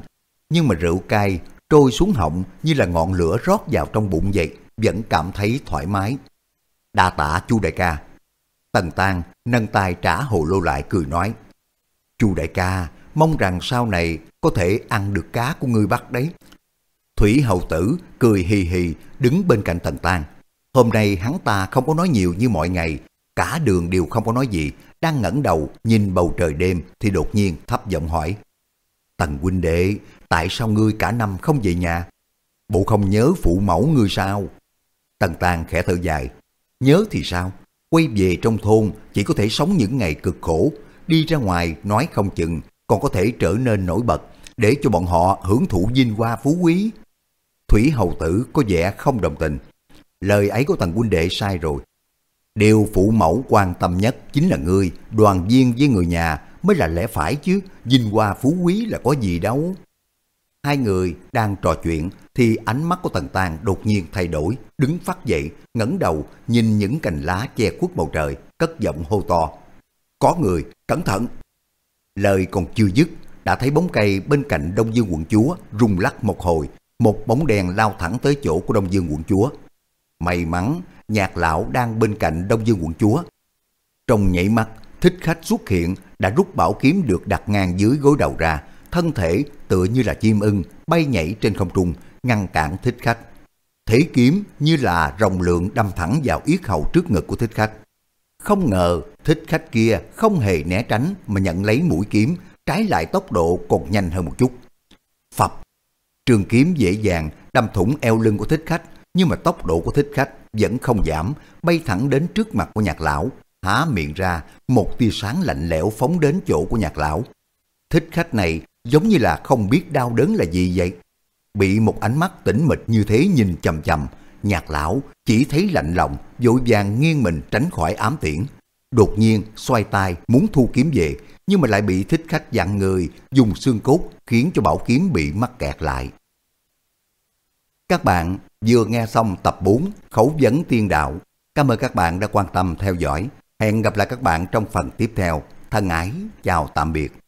nhưng mà rượu cay trôi xuống họng như là ngọn lửa rót vào trong bụng vậy, vẫn cảm thấy thoải mái. Đa tạ chu đại ca. Tần tang nâng tay trả hồ lô lại cười nói. Chu đại ca, mong rằng sau này có thể ăn được cá của ngươi bắt đấy. Thủy hậu tử cười hì hì đứng bên cạnh Tần tang. Hôm nay hắn ta không có nói nhiều như mọi ngày, cả đường đều không có nói gì, đang ngẩng đầu nhìn bầu trời đêm thì đột nhiên thấp giọng hỏi. Tần huynh đệ, tại sao ngươi cả năm không về nhà? Bộ không nhớ phụ mẫu ngươi sao? Tần Tàn khẽ thở dài. Nhớ thì sao? quay về trong thôn chỉ có thể sống những ngày cực khổ, đi ra ngoài nói không chừng còn có thể trở nên nổi bật để cho bọn họ hưởng thụ vinh hoa phú quý. Thủy hầu tử có vẻ không đồng tình. Lời ấy của tần huynh đệ sai rồi. Điều phụ mẫu quan tâm nhất chính là ngươi, đoàn viên với người nhà mới là lẽ phải chứ, vinh hoa phú quý là có gì đâu. Hai người đang trò chuyện thì ánh mắt của Tần Tàng đột nhiên thay đổi, đứng phát dậy, ngẩng đầu nhìn những cành lá che khuất bầu trời, cất giọng hô to. Có người, cẩn thận! Lời còn chưa dứt, đã thấy bóng cây bên cạnh Đông Dương quận chúa rung lắc một hồi, một bóng đèn lao thẳng tới chỗ của Đông Dương quận chúa. May mắn, nhạc lão đang bên cạnh Đông Dương quận chúa. Trong nhảy mắt, thích khách xuất hiện đã rút bảo kiếm được đặt ngang dưới gối đầu ra, thân thể tựa như là chim ưng bay nhảy trên không trung, ngăn cản thích khách. Thế kiếm như là rồng lượng đâm thẳng vào yết hầu trước ngực của thích khách. Không ngờ thích khách kia không hề né tránh mà nhận lấy mũi kiếm, trái lại tốc độ còn nhanh hơn một chút. Phập, trường kiếm dễ dàng đâm thủng eo lưng của thích khách, nhưng mà tốc độ của thích khách vẫn không giảm, bay thẳng đến trước mặt của nhạc lão, há miệng ra, một tia sáng lạnh lẽo phóng đến chỗ của nhạc lão. Thích khách này giống như là không biết đau đớn là gì vậy. Bị một ánh mắt tĩnh mịch như thế nhìn chầm chầm, nhạc lão chỉ thấy lạnh lòng, vội vàng nghiêng mình tránh khỏi ám tiễn. Đột nhiên xoay tay muốn thu kiếm về, nhưng mà lại bị thích khách dặn người dùng xương cốt khiến cho bảo kiếm bị mắc kẹt lại. Các bạn vừa nghe xong tập 4 Khẩu vấn tiên đạo. Cảm ơn các bạn đã quan tâm theo dõi. Hẹn gặp lại các bạn trong phần tiếp theo. Thân ái, chào tạm biệt.